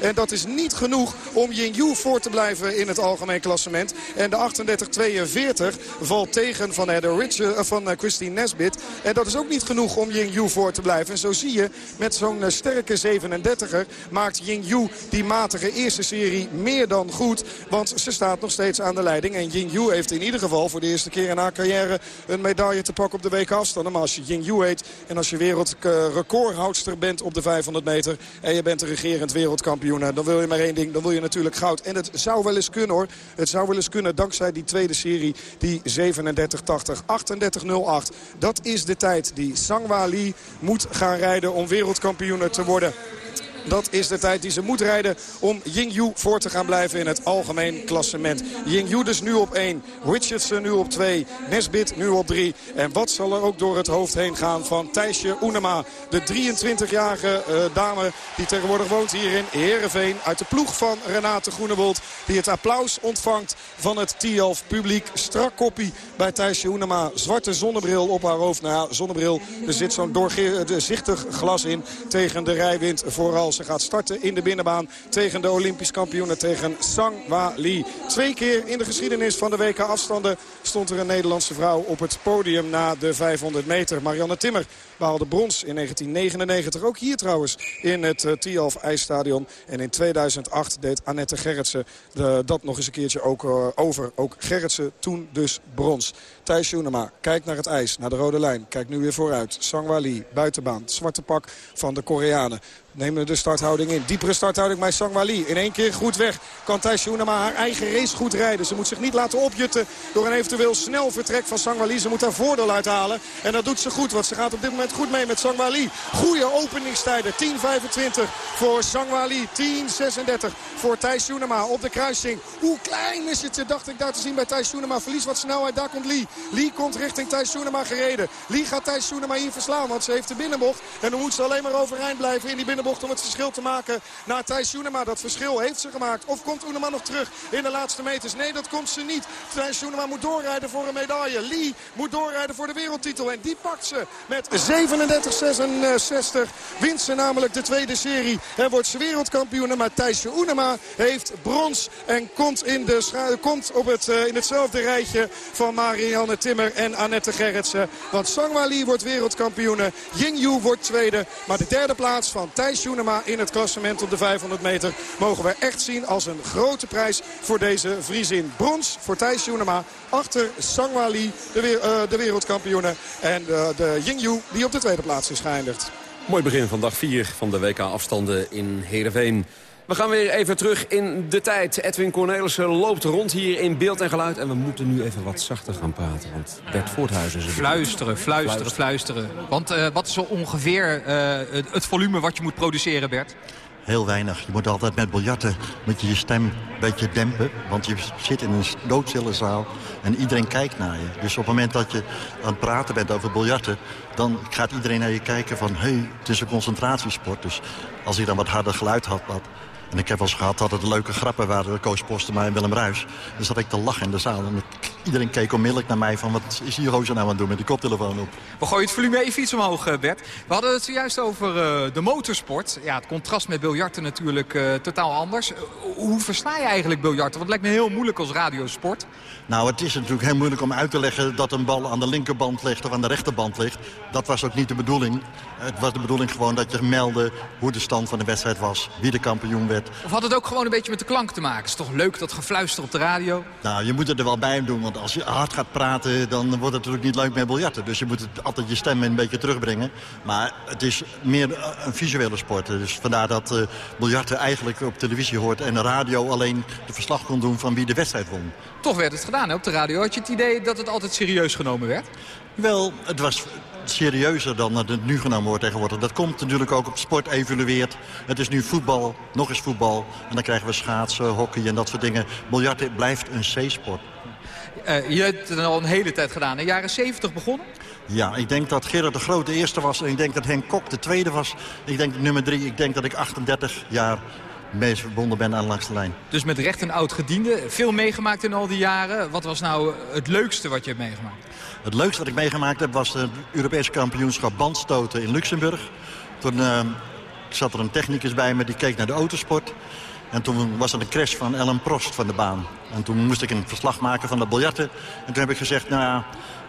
Speaker 15: En dat is niet genoeg om Yu voor te blijven in het algemeen klassement. En de 38-42 valt tegen van, de Richard, van Christine Nesbit. En dat is ook niet genoeg om Yu voor te blijven. En zo zie je, met zo'n sterke 37er maakt Yu die matige eerste serie meer dan goed. Want ze staat nog steeds aan de leiding. En Ying heeft in ieder geval voor de eerste keer in haar carrière een medaille te pakken op de WK afstanden. Maar als je Ying heet en als je wereldrecordhoudster bent op de 500 meter... en je bent de regerend wereldkampioen, dan wil je maar één ding. Dan wil je natuurlijk goud. En het zou wel eens kunnen hoor. Het zou wel eens kunnen dankzij die tweede serie, die 37-80, 38-08. Dat is de tijd die Sangwa Lee moet gaan rijden om wereldkampioen te worden. Dat is de tijd die ze moet rijden om Yingyu voor te gaan blijven in het algemeen klassement. Yingyu dus nu op 1, Richardson nu op 2, Nesbit nu op 3. En wat zal er ook door het hoofd heen gaan van Thijsje Oenema. De 23-jarige uh, dame die tegenwoordig woont hier in Heerenveen. Uit de ploeg van Renate Groenewold. Die het applaus ontvangt van het TIAF publiek. Strak koppie bij Thijsje Oenema. Zwarte zonnebril op haar hoofd. Nou ja, zonnebril. Er zit zo'n doorzichtig glas in tegen de rijwind vooral. Ze gaat starten in de binnenbaan tegen de Olympisch kampioenen, tegen Sangwa Lee. Twee keer in de geschiedenis van de WK afstanden stond er een Nederlandse vrouw op het podium na de 500 meter. Marianne Timmer behaalde brons in 1999. Ook hier trouwens in het uh, Tialf IJsstadion. En in 2008 deed Annette Gerritsen de, dat nog eens een keertje ook, uh, over. Ook Gerritsen toen dus brons. Thijs Joenema kijkt naar het ijs, naar de rode lijn. Kijkt nu weer vooruit. Sangwa Lee, buitenbaan. Het zwarte pak van de Koreanen. Nemen de starthouding in. Diepere starthouding bij Sangwa Lee. In één keer goed weg kan Thijs Joenema haar eigen race goed rijden. Ze moet zich niet laten opjutten door een eventueel snel vertrek van Sangwa Lee. Ze moet haar voordeel uithalen. En dat doet ze goed, want ze gaat op dit moment goed mee met Sangwa Lee. Goede openingstijden. 10.25 voor Sangwa Lee. 10.36 voor Thijs Joenema op de kruising. Hoe klein is het, dacht ik daar te zien bij Thijs Joenema. Verlies wat snelheid, daar komt Lee. Lee komt richting Thijs Joenema gereden. Lee gaat Thijs Joenema hier verslaan, want ze heeft de binnenbocht. En dan moet ze alleen maar overeind blijven in die binnenbocht om het verschil te maken naar Thijs Joenema. Dat verschil heeft ze gemaakt. Of komt Joenema nog terug in de laatste meters? Nee, dat komt ze niet. Thijs Joenema moet doorrijden voor een medaille. Lee moet doorrijden voor de wereldtitel. En die pakt ze met 37-66. Wint ze namelijk de tweede serie. En wordt ze wereldkampioen. Maar Thijsje Oenema heeft brons. En komt, in, de komt op het, uh, in hetzelfde rijtje van Marianne Timmer en Annette Gerritsen. Want Sangwa Lee wordt wereldkampioen. Yingyu wordt tweede. Maar de derde plaats van Thijs Joenema in het klassement op de 500 meter... mogen we echt zien als een grote prijs voor deze Vriesin. Brons voor Thijs Joenema achter Sangwa Lee, de, weer, uh, de wereldkampioene. En uh, de Yingyu die op de tweede plaats is geëindigd.
Speaker 10: Mooi begin van dag 4 van de WK-afstanden in Heerenveen. We gaan weer even terug in de tijd. Edwin Cornelissen loopt rond hier in beeld en geluid. En we moeten nu even wat zachter gaan praten. Want Bert Voorthuizen is
Speaker 19: Fluisteren, fluisteren, fluisteren. Want uh, wat is zo ongeveer uh, het, het volume wat je moet produceren, Bert?
Speaker 20: Heel weinig. Je moet altijd met biljarten met je stem een beetje dempen. Want je zit in een doodstille zaal en iedereen kijkt naar je. Dus op het moment dat je aan het praten bent over biljarten... dan gaat iedereen naar je kijken van... hé, hey, het is een concentratiesport. Dus als hij dan wat harder geluid had... Wat, en ik heb wel eens gehad dat het leuke grappen waren... Koos Postema en Willem Ruis. Dan zat ik te lachen in de zaal. En iedereen keek onmiddellijk naar mij van wat is die gozer nou aan het doen met die koptelefoon op.
Speaker 19: We gooien het volume even iets omhoog, eh, Bert. We hadden het zojuist over uh, de motorsport. Ja, het contrast met biljarten natuurlijk uh, totaal anders. hoe versla je eigenlijk biljarten? Want het lijkt me heel moeilijk als radiosport.
Speaker 20: Nou, het is natuurlijk heel moeilijk om uit te leggen dat een bal aan de linkerband ligt of aan de rechterband ligt. Dat was ook niet de bedoeling. Het was de bedoeling gewoon dat je meldde hoe de stand van de wedstrijd was. Wie de kampioen werd.
Speaker 19: Of had het ook gewoon een beetje met de klank te maken? Het is toch leuk dat gefluister op de radio?
Speaker 20: Nou, je moet het er wel bij doen. Want als je hard gaat praten, dan wordt het natuurlijk niet leuk met biljarten. Dus je moet het, altijd je stem een beetje terugbrengen. Maar het is meer een visuele sport. Dus vandaar dat uh, biljarten eigenlijk op televisie hoort... en de radio alleen de verslag kon doen van wie de wedstrijd won.
Speaker 19: Toch werd het gedaan hè, op de radio. Had je het idee dat het altijd serieus genomen werd?
Speaker 20: Wel, het was serieuzer dan het nu genomen wordt tegenwoordig. Dat komt natuurlijk ook op sport evolueert. Het is nu voetbal, nog eens voetbal. En dan krijgen we schaatsen, hockey en dat soort dingen. Biljarten blijft een C-sport.
Speaker 19: Uh, je hebt het al een hele tijd gedaan. In de jaren 70 begonnen?
Speaker 20: Ja, ik denk dat Gerard de Groot de eerste was. En ik denk dat Henk Kok de tweede was. Ik denk nummer drie. Ik denk dat ik 38 jaar meest verbonden ben aan langs de lijn.
Speaker 19: Dus met recht een oud gediende. Veel meegemaakt in al die jaren. Wat was nou het leukste wat je hebt meegemaakt?
Speaker 20: Het leukste wat ik meegemaakt heb was het Europese kampioenschap bandstoten in Luxemburg. Toen uh, zat er een technicus bij me die keek naar de autosport. En toen was er een crash van Ellen Prost van de baan. En toen moest ik een verslag maken van de biljarten. En toen heb ik gezegd, nou ja,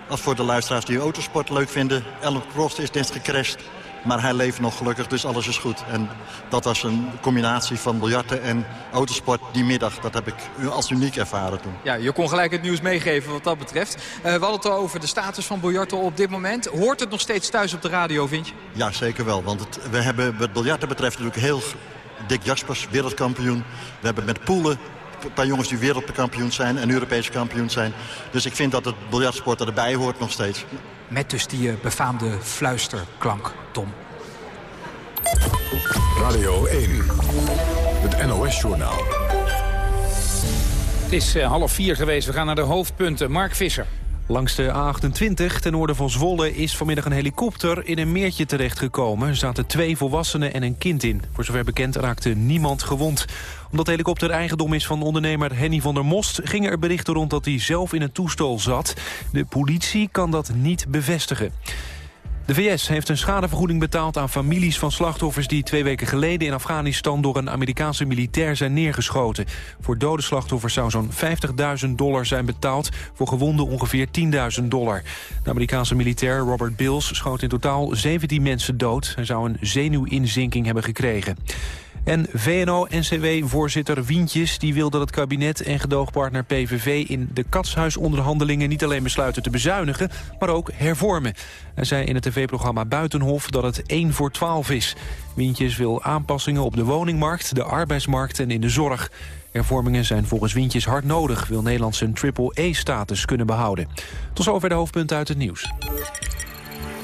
Speaker 20: als voor de luisteraars die autosport leuk vinden... Ellen Prost is net gecrashed. Maar hij leeft nog gelukkig, dus alles is goed. En dat was een combinatie van biljarten en autosport die middag. Dat heb ik als uniek ervaren toen.
Speaker 19: Ja, je kon gelijk het nieuws meegeven wat dat betreft. Uh, we hadden het al over de status van biljarten op dit moment. Hoort het nog steeds thuis op de radio, vind je?
Speaker 20: Ja, zeker wel. Want het, we hebben wat biljarten betreft natuurlijk heel... Dick Jaspers, wereldkampioen. We hebben met Poelen een paar jongens die wereldkampioen zijn en Europese kampioen zijn. Dus ik vind dat het biljartsport erbij hoort nog steeds.
Speaker 19: Met dus die uh, befaamde fluisterklank, Tom.
Speaker 16: Radio 1, het NOS-journaal.
Speaker 8: Het is uh, half vier geweest. We gaan naar de hoofdpunten. Mark Visser.
Speaker 1: Langs de A28 ten noorden van Zwolle is vanmiddag een helikopter in een meertje terechtgekomen. Er zaten twee volwassenen en een kind in. Voor zover bekend raakte niemand gewond. Omdat de helikopter eigendom is van ondernemer Henny van der Most... gingen er berichten rond dat hij zelf in een toestel zat. De politie kan dat niet bevestigen. De VS heeft een schadevergoeding betaald aan families van slachtoffers... die twee weken geleden in Afghanistan door een Amerikaanse militair zijn neergeschoten. Voor dode slachtoffers zou zo'n 50.000 dollar zijn betaald... voor gewonden ongeveer 10.000 dollar. De Amerikaanse militair Robert Bills schoot in totaal 17 mensen dood. Hij zou een zenuwinzinking hebben gekregen. En VNO-NCW-voorzitter Wientjes die wil dat het kabinet en gedoogpartner PVV... in de katshuisonderhandelingen niet alleen besluiten te bezuinigen... maar ook hervormen. Hij zei in het tv-programma Buitenhof dat het 1 voor 12 is. Wientjes wil aanpassingen op de woningmarkt, de arbeidsmarkt en in de zorg. Hervormingen zijn volgens Wientjes hard nodig... wil Nederland zijn triple-E-status kunnen behouden. Tot zover de hoofdpunten uit het nieuws.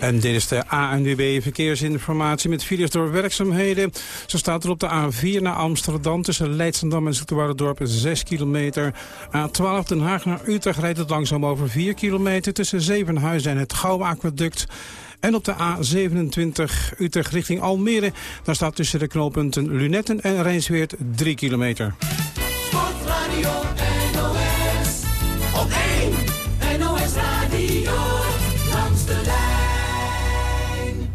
Speaker 2: En dit is de ANWB Verkeersinformatie met files door werkzaamheden. Zo staat er op de A4 naar Amsterdam tussen Leidschendam en Zoeterwoudendorp 6 kilometer. A12 Den Haag naar Utrecht rijdt het langzaam over 4 kilometer tussen Zevenhuizen en het Gouwe Aquaduct. En op de A27 Utrecht richting Almere. Daar staat tussen de knooppunten Lunetten en Rijnsweert 3 kilometer.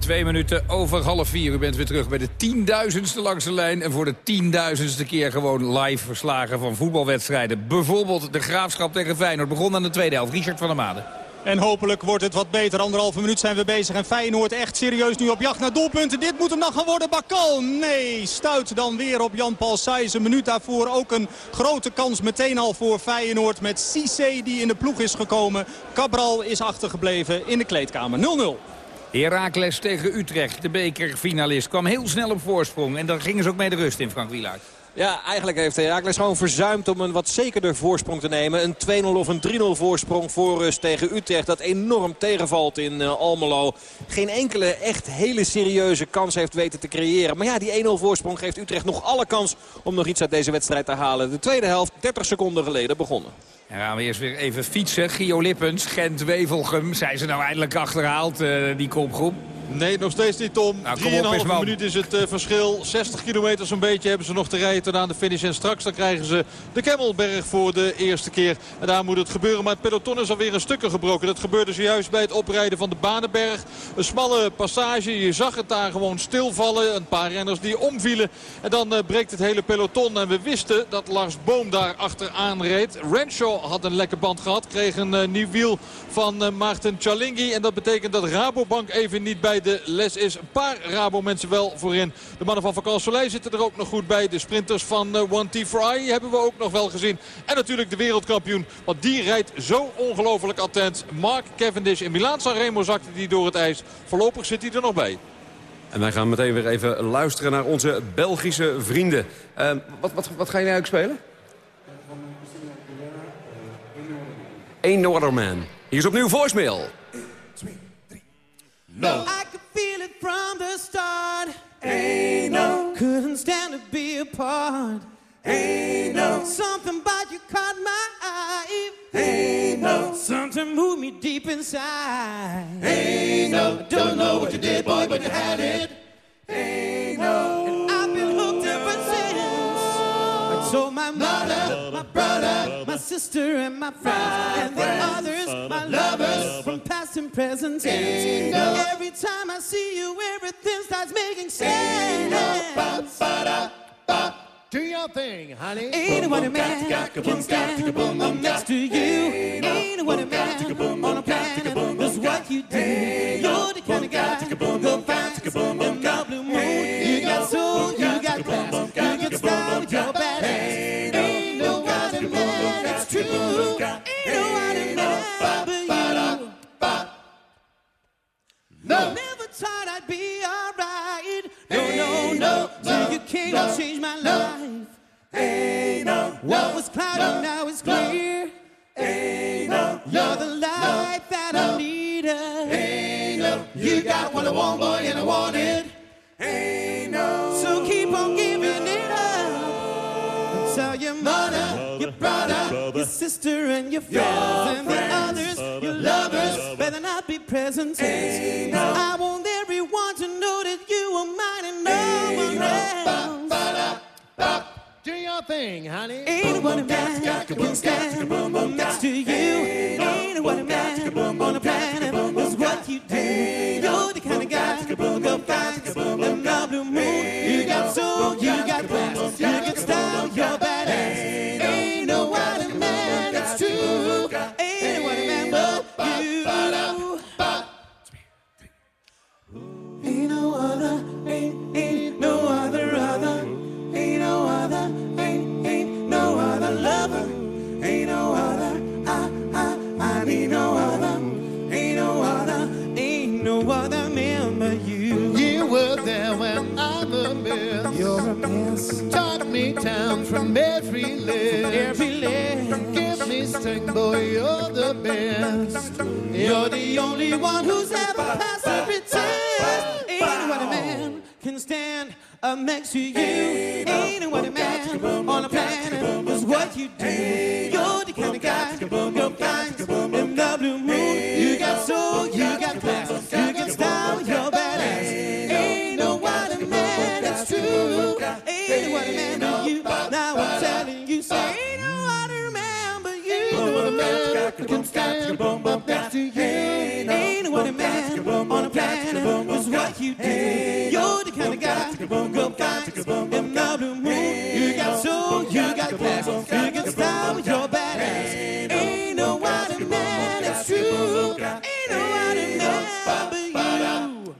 Speaker 8: Twee minuten over half vier. U bent weer terug bij de tienduizendste langs de lijn. En voor de tienduizendste keer gewoon live verslagen van voetbalwedstrijden. Bijvoorbeeld de Graafschap tegen Feyenoord. Begon aan de tweede helft. Richard van der Made.
Speaker 9: En hopelijk wordt het wat beter. Anderhalve minuut zijn we bezig. En Feyenoord echt serieus nu op jacht naar doelpunten. Dit moet hem dan gaan worden. Bakal. Nee, stuit dan weer op Jan-Paul Sijs. Een minuut daarvoor ook een grote kans meteen al voor Feyenoord. Met Cissé die in de ploeg is gekomen. Cabral is achtergebleven in de kleedkamer. 0-0.
Speaker 8: Herakles tegen Utrecht, de bekerfinalist, kwam heel snel op voorsprong. En daar gingen ze ook mee de rust in, Frank Wielaert.
Speaker 11: Ja, eigenlijk heeft Herakles gewoon verzuimd om een wat zekerder voorsprong te nemen. Een 2-0 of een 3-0 voorsprong voor rust tegen Utrecht. Dat enorm tegenvalt in uh, Almelo. Geen enkele echt hele serieuze kans heeft weten te creëren. Maar ja, die 1-0 voorsprong geeft Utrecht nog alle kans om nog iets uit deze wedstrijd te halen. De tweede helft 30 seconden geleden begonnen.
Speaker 8: En gaan we eerst weer even fietsen. Gio Lippens, Gent, Wevelgem. Zijn ze nou eindelijk achterhaald, uh, die kopgroep?
Speaker 4: Nee, nog steeds niet, Tom.
Speaker 8: Nou, kom op,
Speaker 4: 3,5
Speaker 8: Isman.
Speaker 4: minuut is het eh, verschil. 60 kilometer zo'n beetje hebben ze nog te rijden tot aan de finish. En straks dan krijgen ze de Kemmelberg voor de eerste keer. En daar moet het gebeuren. Maar het peloton is alweer een stukken gebroken. Dat gebeurde zojuist bij het oprijden van de Banenberg. Een smalle passage. Je zag het daar gewoon stilvallen. Een paar renners die omvielen. En dan eh, breekt het hele peloton. En we wisten dat Lars Boom daar achteraan reed. Renshaw had een lekke band gehad. Kreeg een eh, nieuw wiel van Maarten Chalingi. En dat betekent dat Rabobank even niet bij de les is. Een paar Rabo-mensen wel voorin. De mannen van Vakant Soleil zitten er ook nog goed bij. De sprinters van eh, One T Fry hebben we ook nog wel gezien. En natuurlijk de wereldkampioen. Want die rijdt zo ongelooflijk attent. Mark Cavendish in Milaan Sanremo zakte die door het ijs. Voorlopig zit hij er nog bij.
Speaker 10: En wij gaan meteen weer even luisteren naar onze Belgische vrienden. Eh, wat, wat, wat ga je nou eigenlijk spelen? Ain't No Other Man. Hier is opnieuw voicemail.
Speaker 7: No. I could feel it from the start. Ain't no. Couldn't stand to be apart. Ain't no. Something about you caught my eye. Ain't no. Something moved me deep inside. Ain't no. Don't know what you did, boy, but you had it. Ain't no. So my mother, my brother, my sister, and my friends, and the others, my lovers, from past and present tense. Every time I see you, everything starts making sense.
Speaker 21: Do your thing, honey.
Speaker 7: Ain't what a man can stand next to you. Ain't what a man to you. Ain't what a man on a planet is what you do. You're the kind of guy who finds in the blue moon. You got soul, you got class, in the blue moon. You got soul, you got class, you got style, you're badass. Ain't no true. Ain't no other man but you.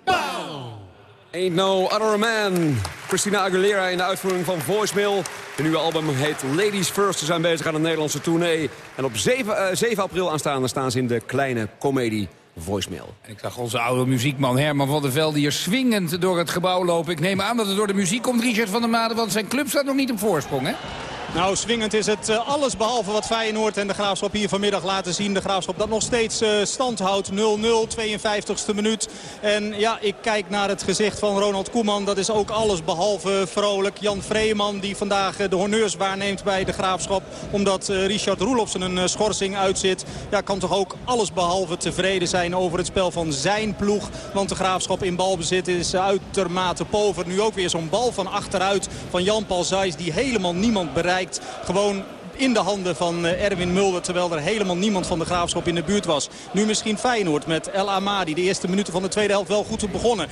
Speaker 21: Ain't No Other Man.
Speaker 10: Christina Aguilera in de uitvoering van Voicemail. De nieuwe album heet Ladies First. Ze zijn bezig aan een Nederlandse tournee. En op 7, eh, 7 april aanstaande staan ze in de kleine comedie Voicemail.
Speaker 8: Ik zag onze oude muziekman Herman van der Velde hier swingend door het gebouw lopen. Ik neem aan dat het door de muziek komt, Richard van der Made, want zijn club staat nog niet op voorsprong, hè?
Speaker 9: Nou, swingend is het uh, alles behalve wat Feyenoord en de Graafschap hier vanmiddag laten zien. De Graafschap dat nog steeds uh, stand houdt. 0-0, 52e minuut. En ja, ik kijk naar het gezicht van Ronald Koeman. Dat is ook alles behalve vrolijk. Jan Vreeman die vandaag uh, de honneurs waarneemt bij de Graafschap. Omdat Richard Roelofsen een schorsing uitzit. Ja, kan toch ook alles behalve tevreden zijn over het spel van zijn ploeg. Want de Graafschap in balbezit is uitermate pover. Nu ook weer zo'n bal van achteruit van Jan-Paul Zijs die helemaal niemand bereikt. Gewoon in de handen van eh, Erwin Mulder. Terwijl er helemaal niemand van de Graafschap in de buurt was. Nu misschien Feyenoord met El Amadi. De eerste minuten van de tweede helft wel goed begonnen.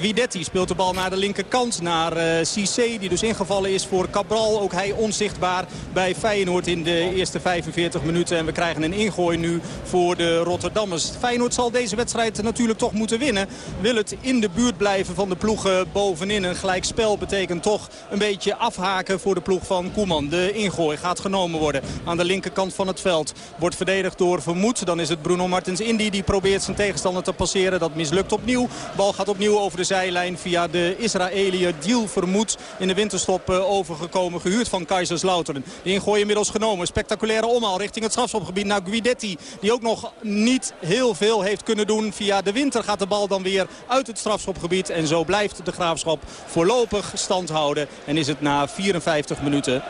Speaker 9: Guidetti speelt de bal naar de linkerkant. Naar uh, Cissé die dus ingevallen is voor Cabral. Ook hij onzichtbaar bij Feyenoord in de eerste 45 minuten. En we krijgen een ingooi nu voor de Rotterdammers. Feyenoord zal deze wedstrijd natuurlijk toch moeten winnen. Wil het in de buurt blijven van de ploegen bovenin. Een gelijkspel betekent toch een beetje afhaken voor de ploeg van Koeman. De ingooi gaat genomen Aan de linkerkant van het veld wordt verdedigd door Vermoed. Dan is het Bruno Martens Indy die probeert zijn tegenstander te passeren. Dat mislukt opnieuw. Bal gaat opnieuw over de zijlijn via de Israëliër Diel Vermoed. In de winterstop eh, overgekomen, gehuurd van Kaiserslautern. De ingooi inmiddels genomen. Spectaculaire omhaal richting het strafschopgebied naar Guidetti. Die ook nog niet heel veel heeft kunnen doen. Via de winter gaat de bal dan weer uit het strafschopgebied. En zo blijft de Graafschap voorlopig stand houden. En is het na 54 minuten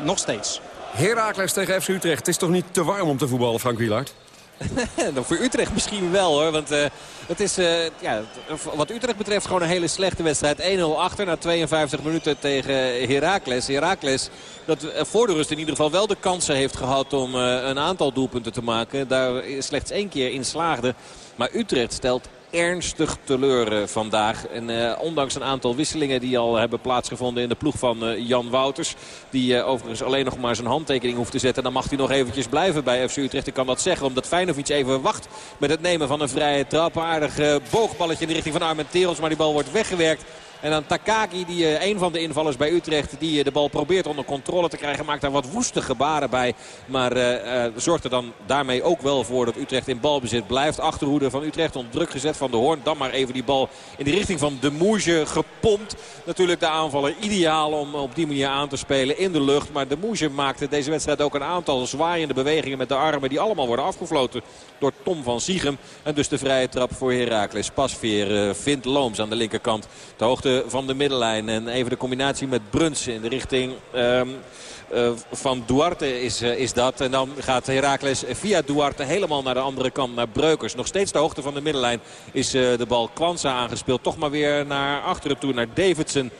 Speaker 9: 0-0 nog steeds.
Speaker 10: Herakles tegen FC Utrecht. Het is toch niet te warm om te voetballen, Frank Wielaert?
Speaker 11: nou, voor Utrecht misschien wel hoor. Want uh, het is uh, ja, wat Utrecht betreft gewoon een hele slechte wedstrijd. 1-0 achter na 52 minuten tegen Heracles. Heracles dat uh, voor de rust in ieder geval wel de kansen heeft gehad om een aantal doelpunten te maken. Daar slechts één keer in slaagde. Maar Utrecht stelt ernstig teleur eh, vandaag. En uh, ondanks een aantal wisselingen die al hebben plaatsgevonden in de ploeg van uh, Jan Wouters. Die overigens alleen nog maar zijn handtekening hoeft te zetten. Dan mag hij nog eventjes blijven bij FC Utrecht. Ik kan dat zeggen omdat Feyenoord even wacht met het nemen van een vrije trap. Aardig boogballetje in de richting van Armenteros. Maar die bal wordt weggewerkt en dan Takagi, die, uh, een van de invallers bij Utrecht, die uh, de bal probeert onder controle te krijgen. Maakt daar wat woeste gebaren bij. Maar uh, zorgt er dan daarmee ook wel voor dat Utrecht in balbezit blijft. Achterhoede van Utrecht onder druk gezet van de Hoorn. Dan maar even die bal in de richting van de Moesje gepompt. Natuurlijk de aanvaller ideaal om op die manier aan te spelen in de lucht. Maar de Moesje maakte deze wedstrijd ook een aantal zwaaiende bewegingen met de armen. Die allemaal worden afgefloten door Tom van Siegem. En dus de vrije trap voor Heracles. Pasveer vindt Looms aan de linkerkant. De hoogte van de middenlijn. En even de combinatie met Bruns in de richting... Um, uh, van Duarte is, uh, is dat. En dan gaat Heracles via Duarte helemaal naar de andere kant, naar Breukers. Nog steeds de hoogte van de middenlijn is uh, de bal Kwanza aangespeeld. Toch maar weer naar achteren toe, naar Davidson.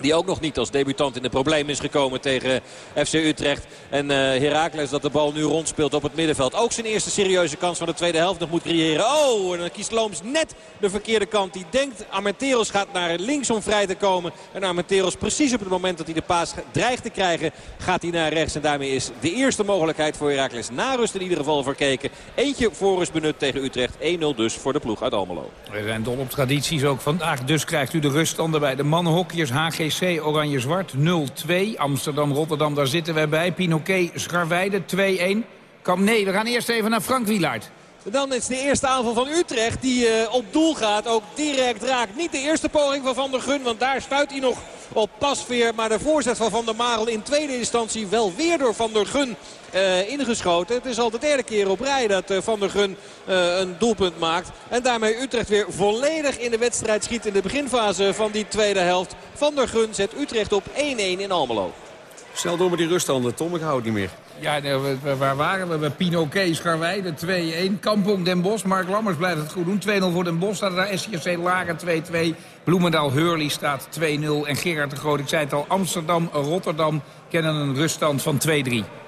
Speaker 11: Die ook nog niet als debutant in de probleem is gekomen tegen FC Utrecht. En uh, Heracles dat de bal nu rondspeelt op het middenveld. Ook zijn eerste serieuze kans van de tweede helft nog moet creëren. Oh, en dan kiest Looms net de verkeerde kant. Die denkt Armenteros gaat naar links om vrij te komen. En Armenteros precies op het moment dat hij de paas dreigt te krijgen... gaat hij naar rechts. En daarmee is de eerste mogelijkheid voor Heracles na rust in ieder geval verkeken. Eentje voor rust benut tegen Utrecht. 1-0 dus voor de ploeg uit Almelo.
Speaker 8: We zijn dol op tradities ook vandaag. Dus krijgt u de ruststanden bij de mannenhokjes HG GC Oranje-Zwart 0-2. Amsterdam-Rotterdam, daar zitten wij bij. Pinoquet, Scharweide 2-1. Kam, nee, we gaan eerst even naar Frank Wielaert.
Speaker 11: Dan is de eerste aanval van Utrecht die uh, op doel gaat. Ook direct raakt. Niet de eerste poging van Van der Gun. Want daar stuit hij nog op pasveer. Maar de voorzet van Van der Marel in tweede instantie wel weer door Van der Gun uh, ingeschoten. Het is al de derde keer op rij dat uh, Van der Gun een doelpunt maakt. En daarmee Utrecht weer volledig in de wedstrijd schiet in de beginfase van die tweede helft. Van der Gun zet Utrecht op 1-1 in Almelo.
Speaker 10: Snel door met die ruststanden, Tom. Ik hou het niet meer.
Speaker 8: Ja, waar waren we? Bij Pinoquet, Scharwei, de 2-1. Kampong Den Bosch, Mark Lammers blijft het goed doen. 2-0 voor Den Bosch, staat daar SCC Lager 2-2. Bloemendaal, Hurley staat 2-0. En Gerard de Groot, ik zei het al, Amsterdam, Rotterdam kennen een ruststand van 2-3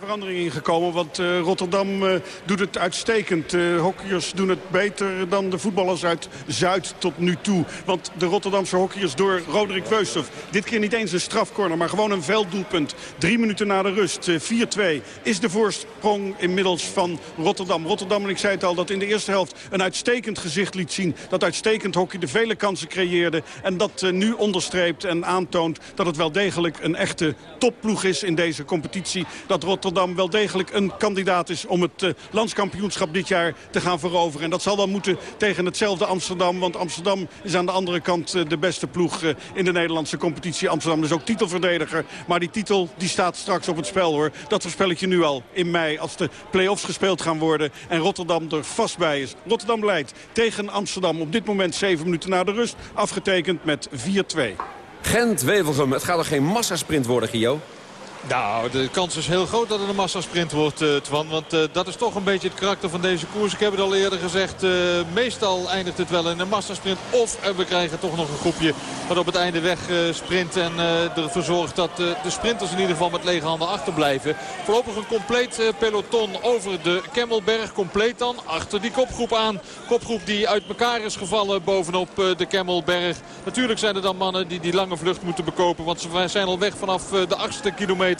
Speaker 14: verandering ingekomen. Want uh, Rotterdam uh, doet het uitstekend. Uh, hockeyers doen het beter dan de voetballers uit Zuid tot nu toe. Want de Rotterdamse hockeyers door Roderick Weusthof. Dit keer niet eens een strafcorner, maar gewoon een velddoelpunt. Drie minuten na de rust, 4-2, is de voorsprong inmiddels van Rotterdam. Rotterdam, en ik zei het al, dat in de eerste helft een uitstekend gezicht liet zien. Dat uitstekend hockey de vele kansen creëerde. En dat nu onderstreept en aantoont dat het wel degelijk een echte topploeg is in deze competitie. Dat Rotterdam Rotterdam wel degelijk een kandidaat is om het uh, landskampioenschap dit jaar te gaan veroveren. En dat zal dan moeten tegen hetzelfde Amsterdam. Want Amsterdam is aan de andere kant uh, de beste ploeg uh, in de Nederlandse competitie. Amsterdam is ook titelverdediger. Maar die titel die staat straks op het spel hoor. Dat voorspel ik je nu al in mei als de play-offs gespeeld gaan worden. En Rotterdam er vast bij is. Rotterdam leidt tegen Amsterdam op dit moment 7 minuten na de rust. Afgetekend met 4-2.
Speaker 10: Gent-Wevelgem, het gaat er geen massasprint worden, Gio?
Speaker 13: Nou, de kans is heel groot dat het een massasprint wordt, uh, Twan. Want uh, dat is toch een beetje het karakter van deze koers. Ik heb het al eerder gezegd. Uh, meestal eindigt het wel in een massasprint. Of we krijgen toch nog een groepje dat op het einde weg sprint. En ervoor zorgt dat de sprinters in ieder geval met lege handen achterblijven. Voorlopig een compleet peloton over de Kemmelberg. Compleet dan achter die kopgroep aan. Kopgroep die uit elkaar is gevallen bovenop de Kemmelberg. Natuurlijk zijn er dan mannen die die lange vlucht moeten bekopen. Want ze zijn al weg vanaf de achtste kilometer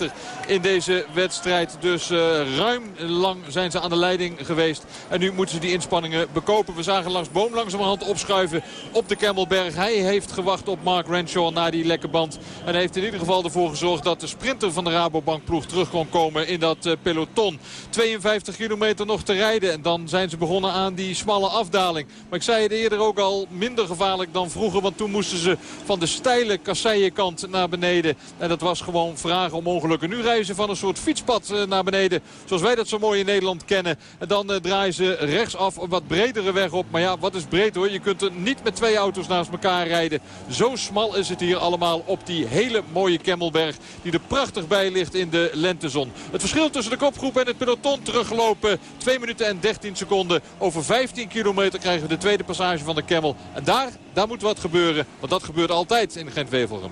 Speaker 13: in deze wedstrijd. Dus uh, ruim lang zijn ze aan de leiding geweest. En nu moeten ze die inspanningen bekopen. We zagen langs Boom langzamerhand opschuiven op de Kemmelberg. Hij heeft gewacht op Mark Renshaw na die lekke band. En heeft in ieder geval ervoor gezorgd dat de sprinter van de Rabobank ploeg terug kon komen in dat uh, peloton. 52 kilometer nog te rijden. En dan zijn ze begonnen aan die smalle afdaling. Maar ik zei het eerder ook al minder gevaarlijk dan vroeger. Want toen moesten ze van de steile kasseijenkant naar beneden. En dat was gewoon vragen om Nu rijden ze van een soort fietspad eh, naar beneden. Zoals wij dat zo mooi in Nederland kennen. En dan uh, draaien ze rechtsaf een wat bredere weg op. Maar ja, wat is breed hoor. Je kunt er niet met twee auto's naast elkaar rijden. Zo smal is het hier allemaal op die hele mooie Kemmelberg. Die er prachtig bij ligt in de lentezon. Het verschil tussen de kopgroep en het peloton teruggelopen. 2 minuten en 13 seconden. Over 15 kilometer krijgen we de tweede passage van de Kemmel. En daar, daar moet wat gebeuren. Want dat gebeurt altijd in Gent-Wevelgem.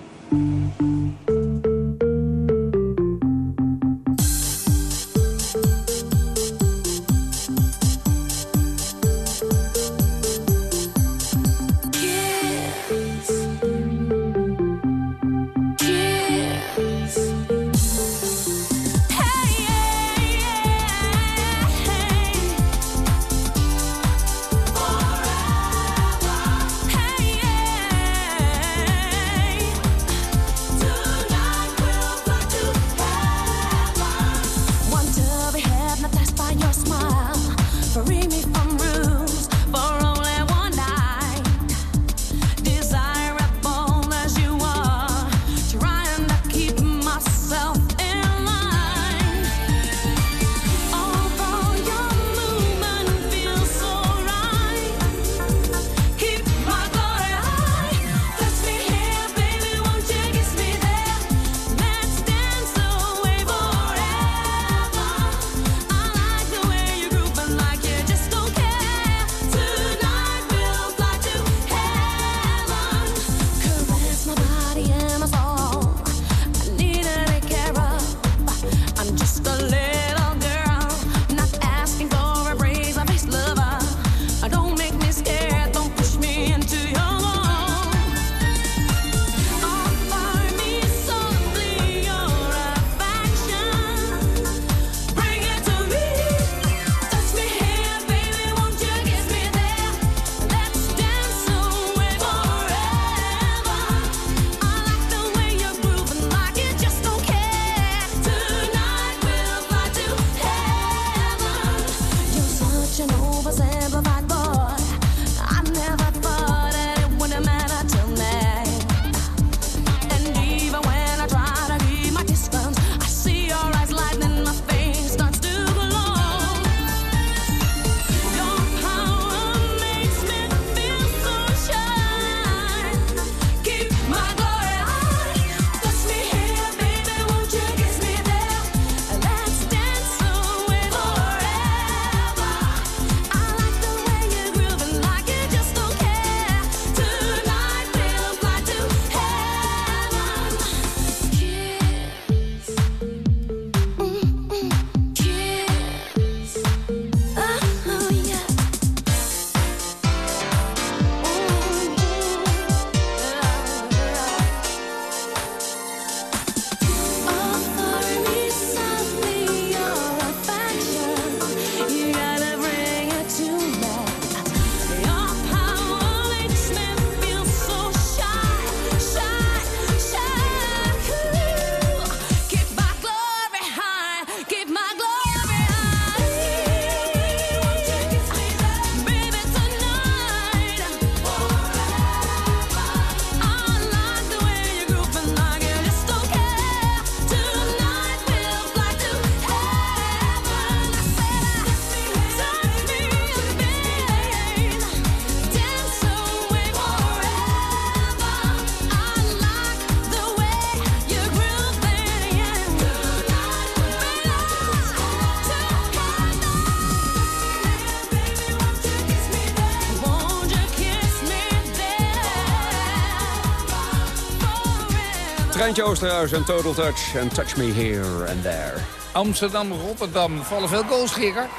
Speaker 10: Treintje Oosterhuis en Total Touch en Touch Me Here and There.
Speaker 8: Amsterdam, Rotterdam. Vallen veel goals, Gerard?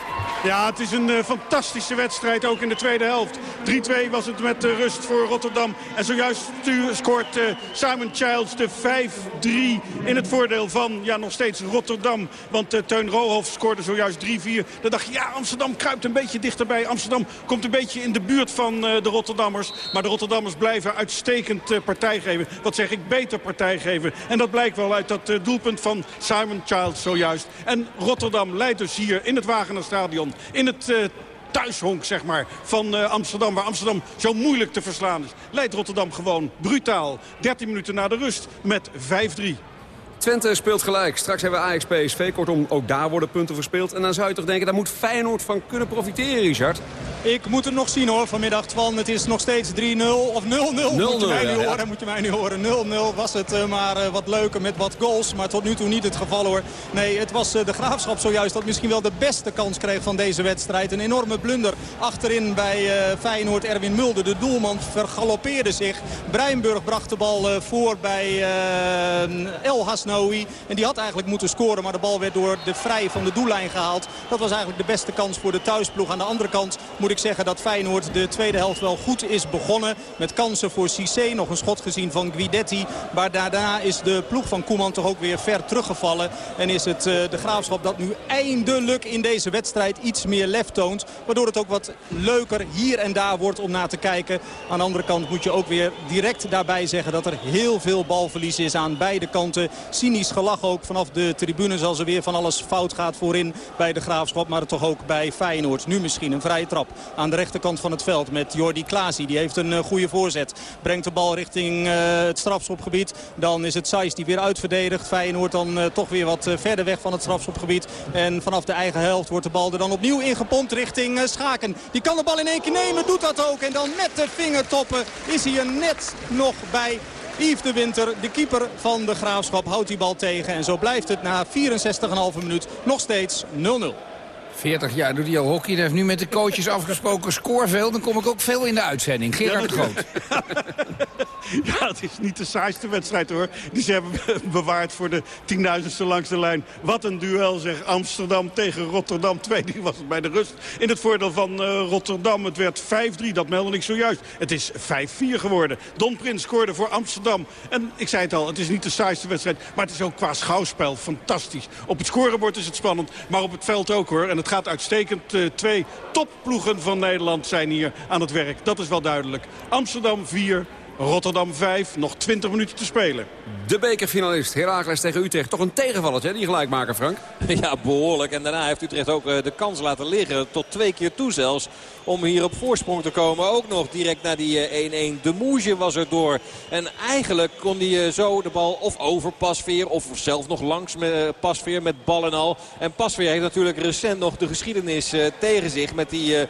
Speaker 14: Ja, het is een uh, fantastische wedstrijd, ook in de tweede helft. 3-2 was het met rust voor Rotterdam. En zojuist scoort uh, Simon Childs de 5-3 in het voordeel van ja, nog steeds Rotterdam. Want Teun Rohoff scoorde zojuist 3-4. Dan dacht je, ja, Amsterdam kruipt een beetje dichterbij. Amsterdam komt een beetje in de buurt van de Rotterdammers. Maar de Rotterdammers blijven uitstekend partij geven. Wat zeg ik, beter partij geven. En dat blijkt wel uit dat doelpunt van Simon Childs zojuist. En Rotterdam leidt dus hier in het Wagenerstadion in het uh, thuishonk zeg maar, van uh, Amsterdam. Waar Amsterdam zo moeilijk te verslaan is. Leidt Rotterdam gewoon brutaal. 13 minuten na de rust met 5-3.
Speaker 10: Twente speelt gelijk. Straks hebben we Ajax PSV. Kortom, ook daar worden punten verspeeld. En dan zou je toch denken, daar moet Feyenoord van kunnen profiteren, Richard.
Speaker 9: Ik moet het nog zien hoor vanmiddag, Twan. Het is nog steeds 3-0 of 0-0. Moet je mij nu ja, horen, moet je mij nu horen. 0-0 was het uh, maar uh, wat leuker met wat goals. Maar tot nu toe niet het geval hoor. Nee, het was uh, de Graafschap zojuist dat misschien wel de beste kans kreeg van deze wedstrijd. Een enorme blunder achterin bij Feyenoord. Erwin Mulder, de doelman, vergaloppeerde zich. Breinburg bracht de bal voor bij El En die had eigenlijk moeten scoren, maar de bal werd door de vrij van de doellijn gehaald. Dat was eigenlijk de beste kans voor de thuisploeg. Aan de andere kant moet ik zeggen dat Feyenoord de tweede helft wel goed is begonnen. Met kansen voor Cissé. Nog een schot gezien van Guidetti. Maar daarna is de ploeg van Koeman toch ook weer ver teruggevallen. En is het uh, de Graafschap dat nu eindelijk in deze wedstrijd iets meer lef toont. Waardoor het ook wat leuker hier en daar wordt om naar te kijken. Aan de andere kant moet je ook weer direct daarbij zeggen dat er heel veel balverlies is aan beide kanten. Cynisch gelach ook vanaf de tribune als er weer van alles fout gaat voorin bij de Graafschap. Maar toch ook bij Feyenoord. Nu misschien een vrije trap aan de rechterkant van het veld met Jordi Klaasie. Die heeft een uh, goede voorzet. Brengt de bal richting uh, het strafschopgebied. Dan is het Saiz die weer uitverdedigt. Feyenoord dan uh, toch weer wat verder weg van het strafschopgebied. En vanaf de eigen helft wordt de bal er dan opnieuw ingepompt richting Schaken. Die kan de bal in één keer nemen, doet dat ook. En dan met de vingertoppen is hij er net nog bij Yves de Winter, de keeper van de Graafschap, houdt die bal tegen. En zo blijft het na 64,5 minuut nog steeds 0-0.
Speaker 8: 40 jaar doet hij al hockey. Hij heeft nu met de coaches afgesproken score veel. Dan kom ik ook veel in de uitzending. Gerard Groot.
Speaker 14: Ja, het is niet de saaiste wedstrijd hoor. Die ze hebben bewaard voor de tienduizendste langs de lijn. Wat een duel zeg. Amsterdam tegen Rotterdam. 2-3 was het bij de rust. In het voordeel van uh, Rotterdam. Het werd 5-3. Dat meldde ik zojuist. Het is 5-4 geworden. Don Prins scoorde voor Amsterdam. En ik zei het al, het is niet de saaiste wedstrijd. Maar het is ook qua schouwspel fantastisch. Op het scorebord is het spannend. Maar op het veld ook hoor. En het gaat uitstekend. Uh, twee topploegen van Nederland zijn hier aan het werk. Dat is wel duidelijk. Amsterdam 4, Rotterdam 5, nog 20 minuten te spelen.
Speaker 10: De bekerfinalist Heracles tegen Utrecht. Toch een tegenvalletje, die gelijkmaker, Frank?
Speaker 11: Ja, behoorlijk. En daarna heeft Utrecht ook uh, de kans laten liggen. Tot twee keer toe zelfs. Om hier op voorsprong te komen. Ook nog direct na die 1-1. Uh, de Moesje was er door. En eigenlijk kon hij uh, zo de bal of over Pasveer. Of zelf nog langs met Pasveer met bal en al. En Pasveer heeft natuurlijk recent nog de geschiedenis tegen zich. Met die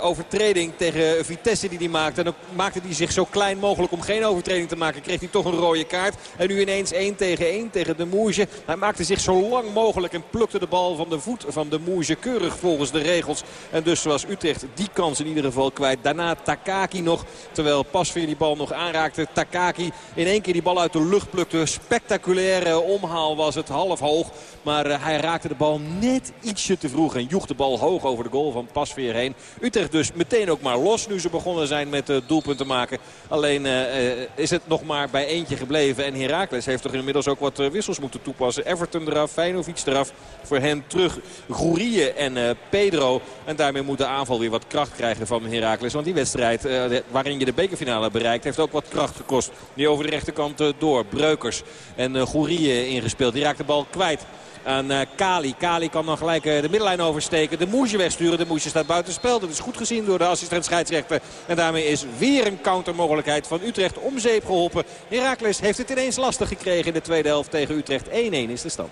Speaker 11: overtreding tegen Vitesse die hij maakte. En dan maakte hij zich zo klein mogelijk om geen overtreding te maken. Kreeg hij toch een rode kaart. En nu ineens 1 tegen 1 tegen de Moesje. Hij maakte zich zo lang mogelijk en plukte de bal van de voet van de Moesje. Keurig volgens de regels. En dus was Utrecht die kans in ieder geval kwijt. Daarna Takaki nog. Terwijl Pasveer die bal nog aanraakte. Takaki in één keer die bal uit de lucht plukte. Spectaculaire omhaal was het. Half hoog. Maar uh, hij raakte de bal net ietsje te vroeg. En joeg de bal hoog over de goal van Pasveer heen. Utrecht dus meteen ook maar los. Nu ze begonnen zijn met uh, doelpunten maken. Alleen uh, is het nog maar bij eentje gebleven. En Heracles heeft toch inmiddels ook wat wissels moeten toepassen. Everton eraf, Feyenoord eraf. Voor hen terug Gourrie en Pedro. En daarmee moet de aanval weer wat kracht krijgen van Heracles. Want die wedstrijd waarin je de bekerfinale bereikt heeft ook wat kracht gekost. Die over de rechterkant door. Breukers en uh, ingespeeld. Die raakt de bal kwijt aan Kali. Kali kan dan gelijk de middenlijn oversteken. De Moesje wegsturen. De Moesje staat buitenspel. Dat is goed gezien door de assistent scheidsrechter. En daarmee is weer een countermogelijkheid van Utrecht om zeep geholpen. Herakles heeft het ineens lastig gekregen in de tweede helft tegen Utrecht. 1-1 is de stand.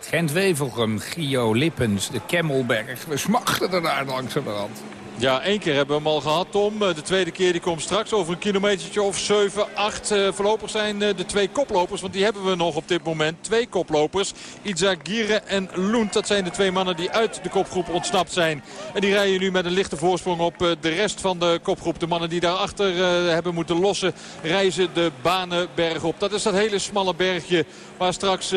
Speaker 8: Gent-Wevelgem, Gio Lippens, de Kemmelberg. We smachten er de rand.
Speaker 4: Ja, één keer hebben we hem al gehad, Tom. Eh, de tweede keer die komt straks over een kilometertje of 7, 8. Uh, voorlopig zijn uh, de twee koplopers, want die hebben we nog op dit moment. Twee koplopers, Izagirre en Lund. Dat zijn de twee mannen die uit de kopgroep ontsnapt zijn. En die rijden nu met een lichte voorsprong op de rest van de kopgroep. De mannen die daarachter hebben moeten lossen, reizen de Banenberg op. Dat is dat hele smalle bergje waar straks,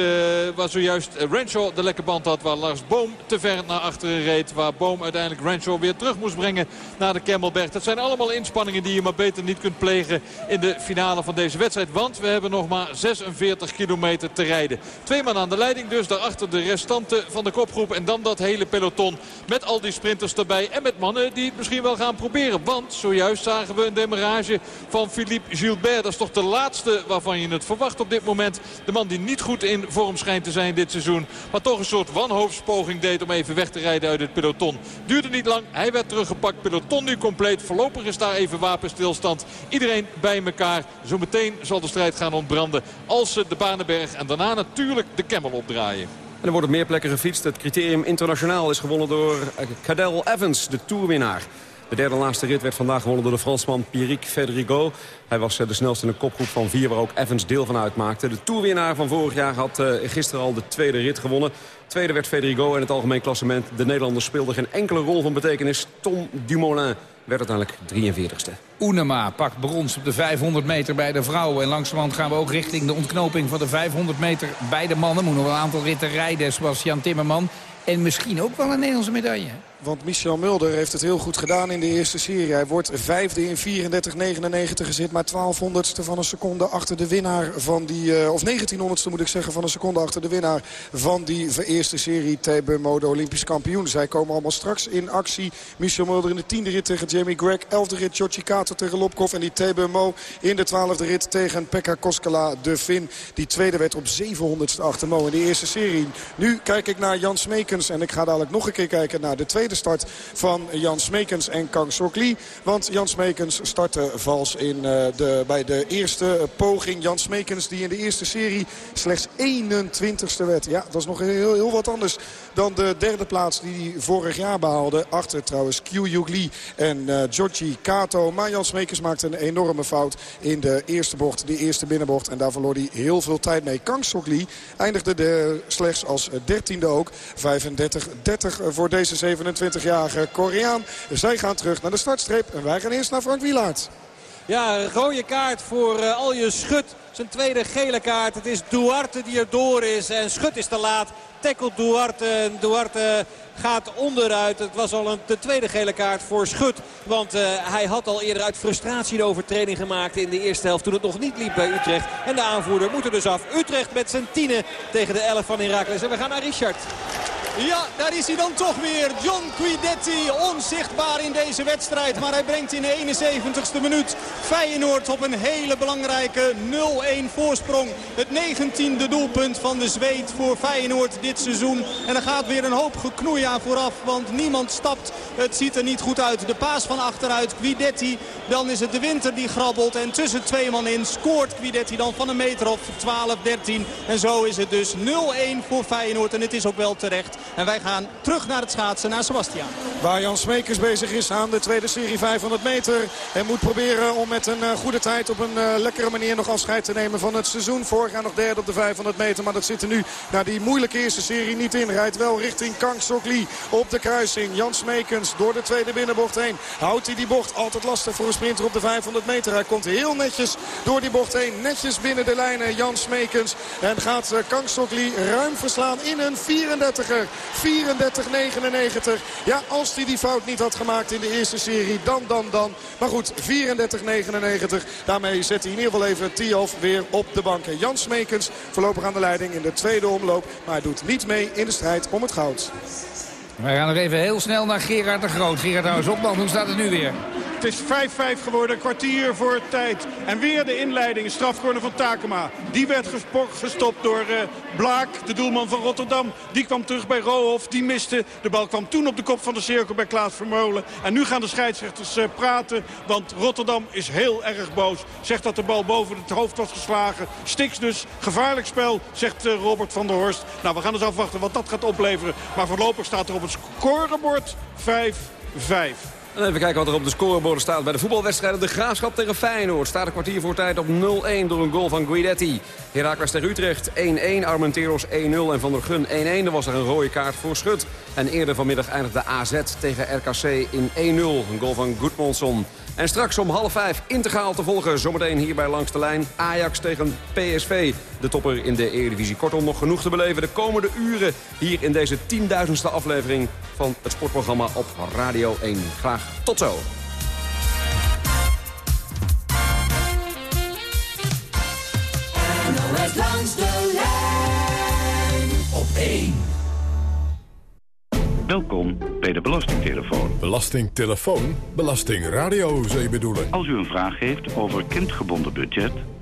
Speaker 4: waar zojuist Renshaw de lekke band had. Waar Lars Boom te ver naar achteren reed. Waar Boom uiteindelijk Renshaw weer terug moest brengen naar de Kemmelberg. Dat zijn allemaal inspanningen die je maar beter niet kunt plegen in de finale van deze wedstrijd. Want we hebben nog maar 46 kilometer te rijden. Twee man aan de leiding dus. Daarachter de restanten van de kopgroep. En dan dat hele peloton met al die sprinters erbij. En met mannen die het misschien wel gaan proberen. Want zojuist zagen we een demarage van Philippe Gilbert. Dat is toch de laatste waarvan je het verwacht op dit moment. De man die niet goed in vorm schijnt te zijn dit seizoen. Maar toch een soort wanhoopspoging deed om even weg te rijden uit het peloton. Duurde niet lang. Hij werd teruggepakt gepakt. Peloton nu compleet. Voorlopig is daar even wapenstilstand. Iedereen bij elkaar. Zometeen zal de strijd gaan ontbranden. Als ze de Banenberg en daarna natuurlijk de Kemmel opdraaien.
Speaker 10: En er wordt op meer plekken gefietst. Het criterium internationaal is gewonnen door Cadel Evans, de toerwinnaar. De derde laatste rit werd vandaag gewonnen door de Fransman Pierrick Federico. Hij was eh, de snelste in de kopgroep van vier waar ook Evans deel van uitmaakte. De toerwinnaar van vorig jaar had uh, gisteren al de tweede rit gewonnen. Tweede werd Federico en het algemeen klassement. De Nederlanders speelden geen enkele rol van betekenis. Tom Dumoulin werd uiteindelijk 43ste.
Speaker 8: Oenema pakt brons op de 500 meter bij de vrouwen. En langzamerhand gaan we ook richting de ontknoping van de 500 meter bij de mannen. Moet nog een aantal ritten rijden zoals Jan Timmerman. En misschien ook wel een Nederlandse medaille.
Speaker 15: Want Michel Mulder heeft het heel goed gedaan in de eerste serie. Hij wordt vijfde in 34-99 gezet. Maar 1200ste van een seconde achter de winnaar van die... Uh, of 1900ste moet ik zeggen van een seconde achter de winnaar van die eerste serie. Tebe Mode Olympisch kampioen. Zij komen allemaal straks in actie. Michel Mulder in de tiende rit tegen Jamie Greg. Elfde rit Georgi Kato tegen Lopkov. En die Tebe Mo in de twaalfde rit tegen Pekka Koskela de Fin. Die tweede werd op 700ste achter Mo in de eerste serie. Nu kijk ik naar Jan Smekens. En ik ga dadelijk nog een keer kijken naar de tweede start van Jan Smekens en Kang Sok Lee. Want Jan Smekens startte vals in, uh, de, bij de eerste poging. Jan Smekens die in de eerste serie slechts 21ste werd. Ja, dat is nog heel, heel wat anders dan de derde plaats die hij vorig jaar behaalde. Achter trouwens Q Lee en uh, Georgi Kato. Maar Jan Smekens maakte een enorme fout in de eerste bocht. De eerste binnenbocht. En daar verloor hij heel veel tijd mee. Kang Sok Lee eindigde de, slechts als dertiende ook. 35-30 voor deze 27-jarige Koreaan. Zij gaan terug naar de startstreep en wij gaan eerst naar Frank Wielaert.
Speaker 11: Ja, rode kaart voor uh, Alje Schut. Zijn tweede gele kaart. Het is Duarte die er door is. En Schut is te laat. Tackle Duarte. Duarte gaat onderuit. Het was al een de tweede gele kaart voor Schut. Want uh, hij had al eerder uit frustratie de overtreding gemaakt in de eerste helft. Toen het nog niet liep bij Utrecht. En de aanvoerder moet er dus af. Utrecht met zijn tienen tegen de 11 van Heracles. En we gaan naar Richard.
Speaker 9: Ja, daar is hij dan toch weer. John Guidetti, onzichtbaar in deze wedstrijd. Maar hij brengt in de 71ste minuut Feyenoord op een hele belangrijke 0-1 voorsprong. Het 19e doelpunt van de Zweed voor Feyenoord dit seizoen. En er gaat weer een hoop geknoei aan vooraf, want niemand stapt. Het ziet er niet goed uit. De paas van achteruit, Guidetti. Dan is het de winter die grabbelt. En tussen twee man in scoort Guidetti dan van een meter of 12, 13. En zo is het dus 0-1 voor Feyenoord. En het is ook wel terecht. En wij gaan terug naar het schaatsen, naar Sebastian.
Speaker 15: Waar Jan Smekers bezig is aan de tweede serie 500 meter. En moet proberen om met een uh, goede tijd op een uh, lekkere manier nog afscheid te nemen van het seizoen. Vorig jaar nog derde op de 500 meter. Maar dat zit er nu naar die moeilijke eerste serie niet in. Rijdt wel richting Kang Sok Lee op de kruising. Jan Smekens door de tweede binnenbocht heen. Houdt hij die bocht altijd lastig voor een sprinter op de 500 meter. Hij komt heel netjes door die bocht heen. Netjes binnen de lijnen Jan Smekens. En gaat uh, Kang Sok Lee ruim verslaan in een 34er. 34-99. Ja, als hij die fout niet had gemaakt in de eerste serie, dan, dan, dan. Maar goed, 34-99. Daarmee zet hij in ieder geval even Tiof weer op de bank. Jan Smekens voorlopig aan de leiding in de tweede omloop. Maar doet niet mee in de strijd om het goud.
Speaker 8: Wij gaan nog even heel snel naar Gerard de Groot. Gerard Huis Opman, hoe staat het nu weer?
Speaker 14: Het is 5-5 geworden, kwartier voor tijd. En weer de inleiding, strafcorner van Takema. Die werd gestopt door uh, Blaak, de doelman van Rotterdam. Die kwam terug bij Rohoff, die miste. De bal kwam toen op de kop van de cirkel bij Klaas Vermeulen. En nu gaan de scheidsrechters uh, praten, want Rotterdam is heel erg boos. Zegt dat de bal boven het hoofd was geslagen. Stiks dus, gevaarlijk spel, zegt uh, Robert van der Horst. Nou, we gaan eens afwachten wat dat gaat opleveren. Maar voorlopig staat er op het scorebord 5-5.
Speaker 10: En even kijken wat er op de scoreborden staat bij de voetbalwedstrijden. De Graafschap tegen Feyenoord staat een kwartier voor tijd op 0-1 door een goal van Guidetti. Heracles tegen Utrecht 1-1, Armenteros 1-0 en Van der Gun 1-1. Er was er een rode kaart voor Schut. En eerder vanmiddag eindigde AZ tegen RKC in 1-0. Een goal van Goodmanson. En straks om half vijf integraal te volgen. Zometeen hierbij langs de lijn. Ajax tegen PSV. De topper in de Eredivisie. Kortom, nog genoeg te beleven de komende uren. Hier in deze tienduizendste aflevering van het sportprogramma op Radio 1. Graag tot zo.
Speaker 13: Langs de lijn op 1.
Speaker 22: Welkom bij de Belastingtelefoon.
Speaker 16: Belastingtelefoon? Belastingradio, zou je bedoelen?
Speaker 22: Als u een vraag heeft over kindgebonden budget.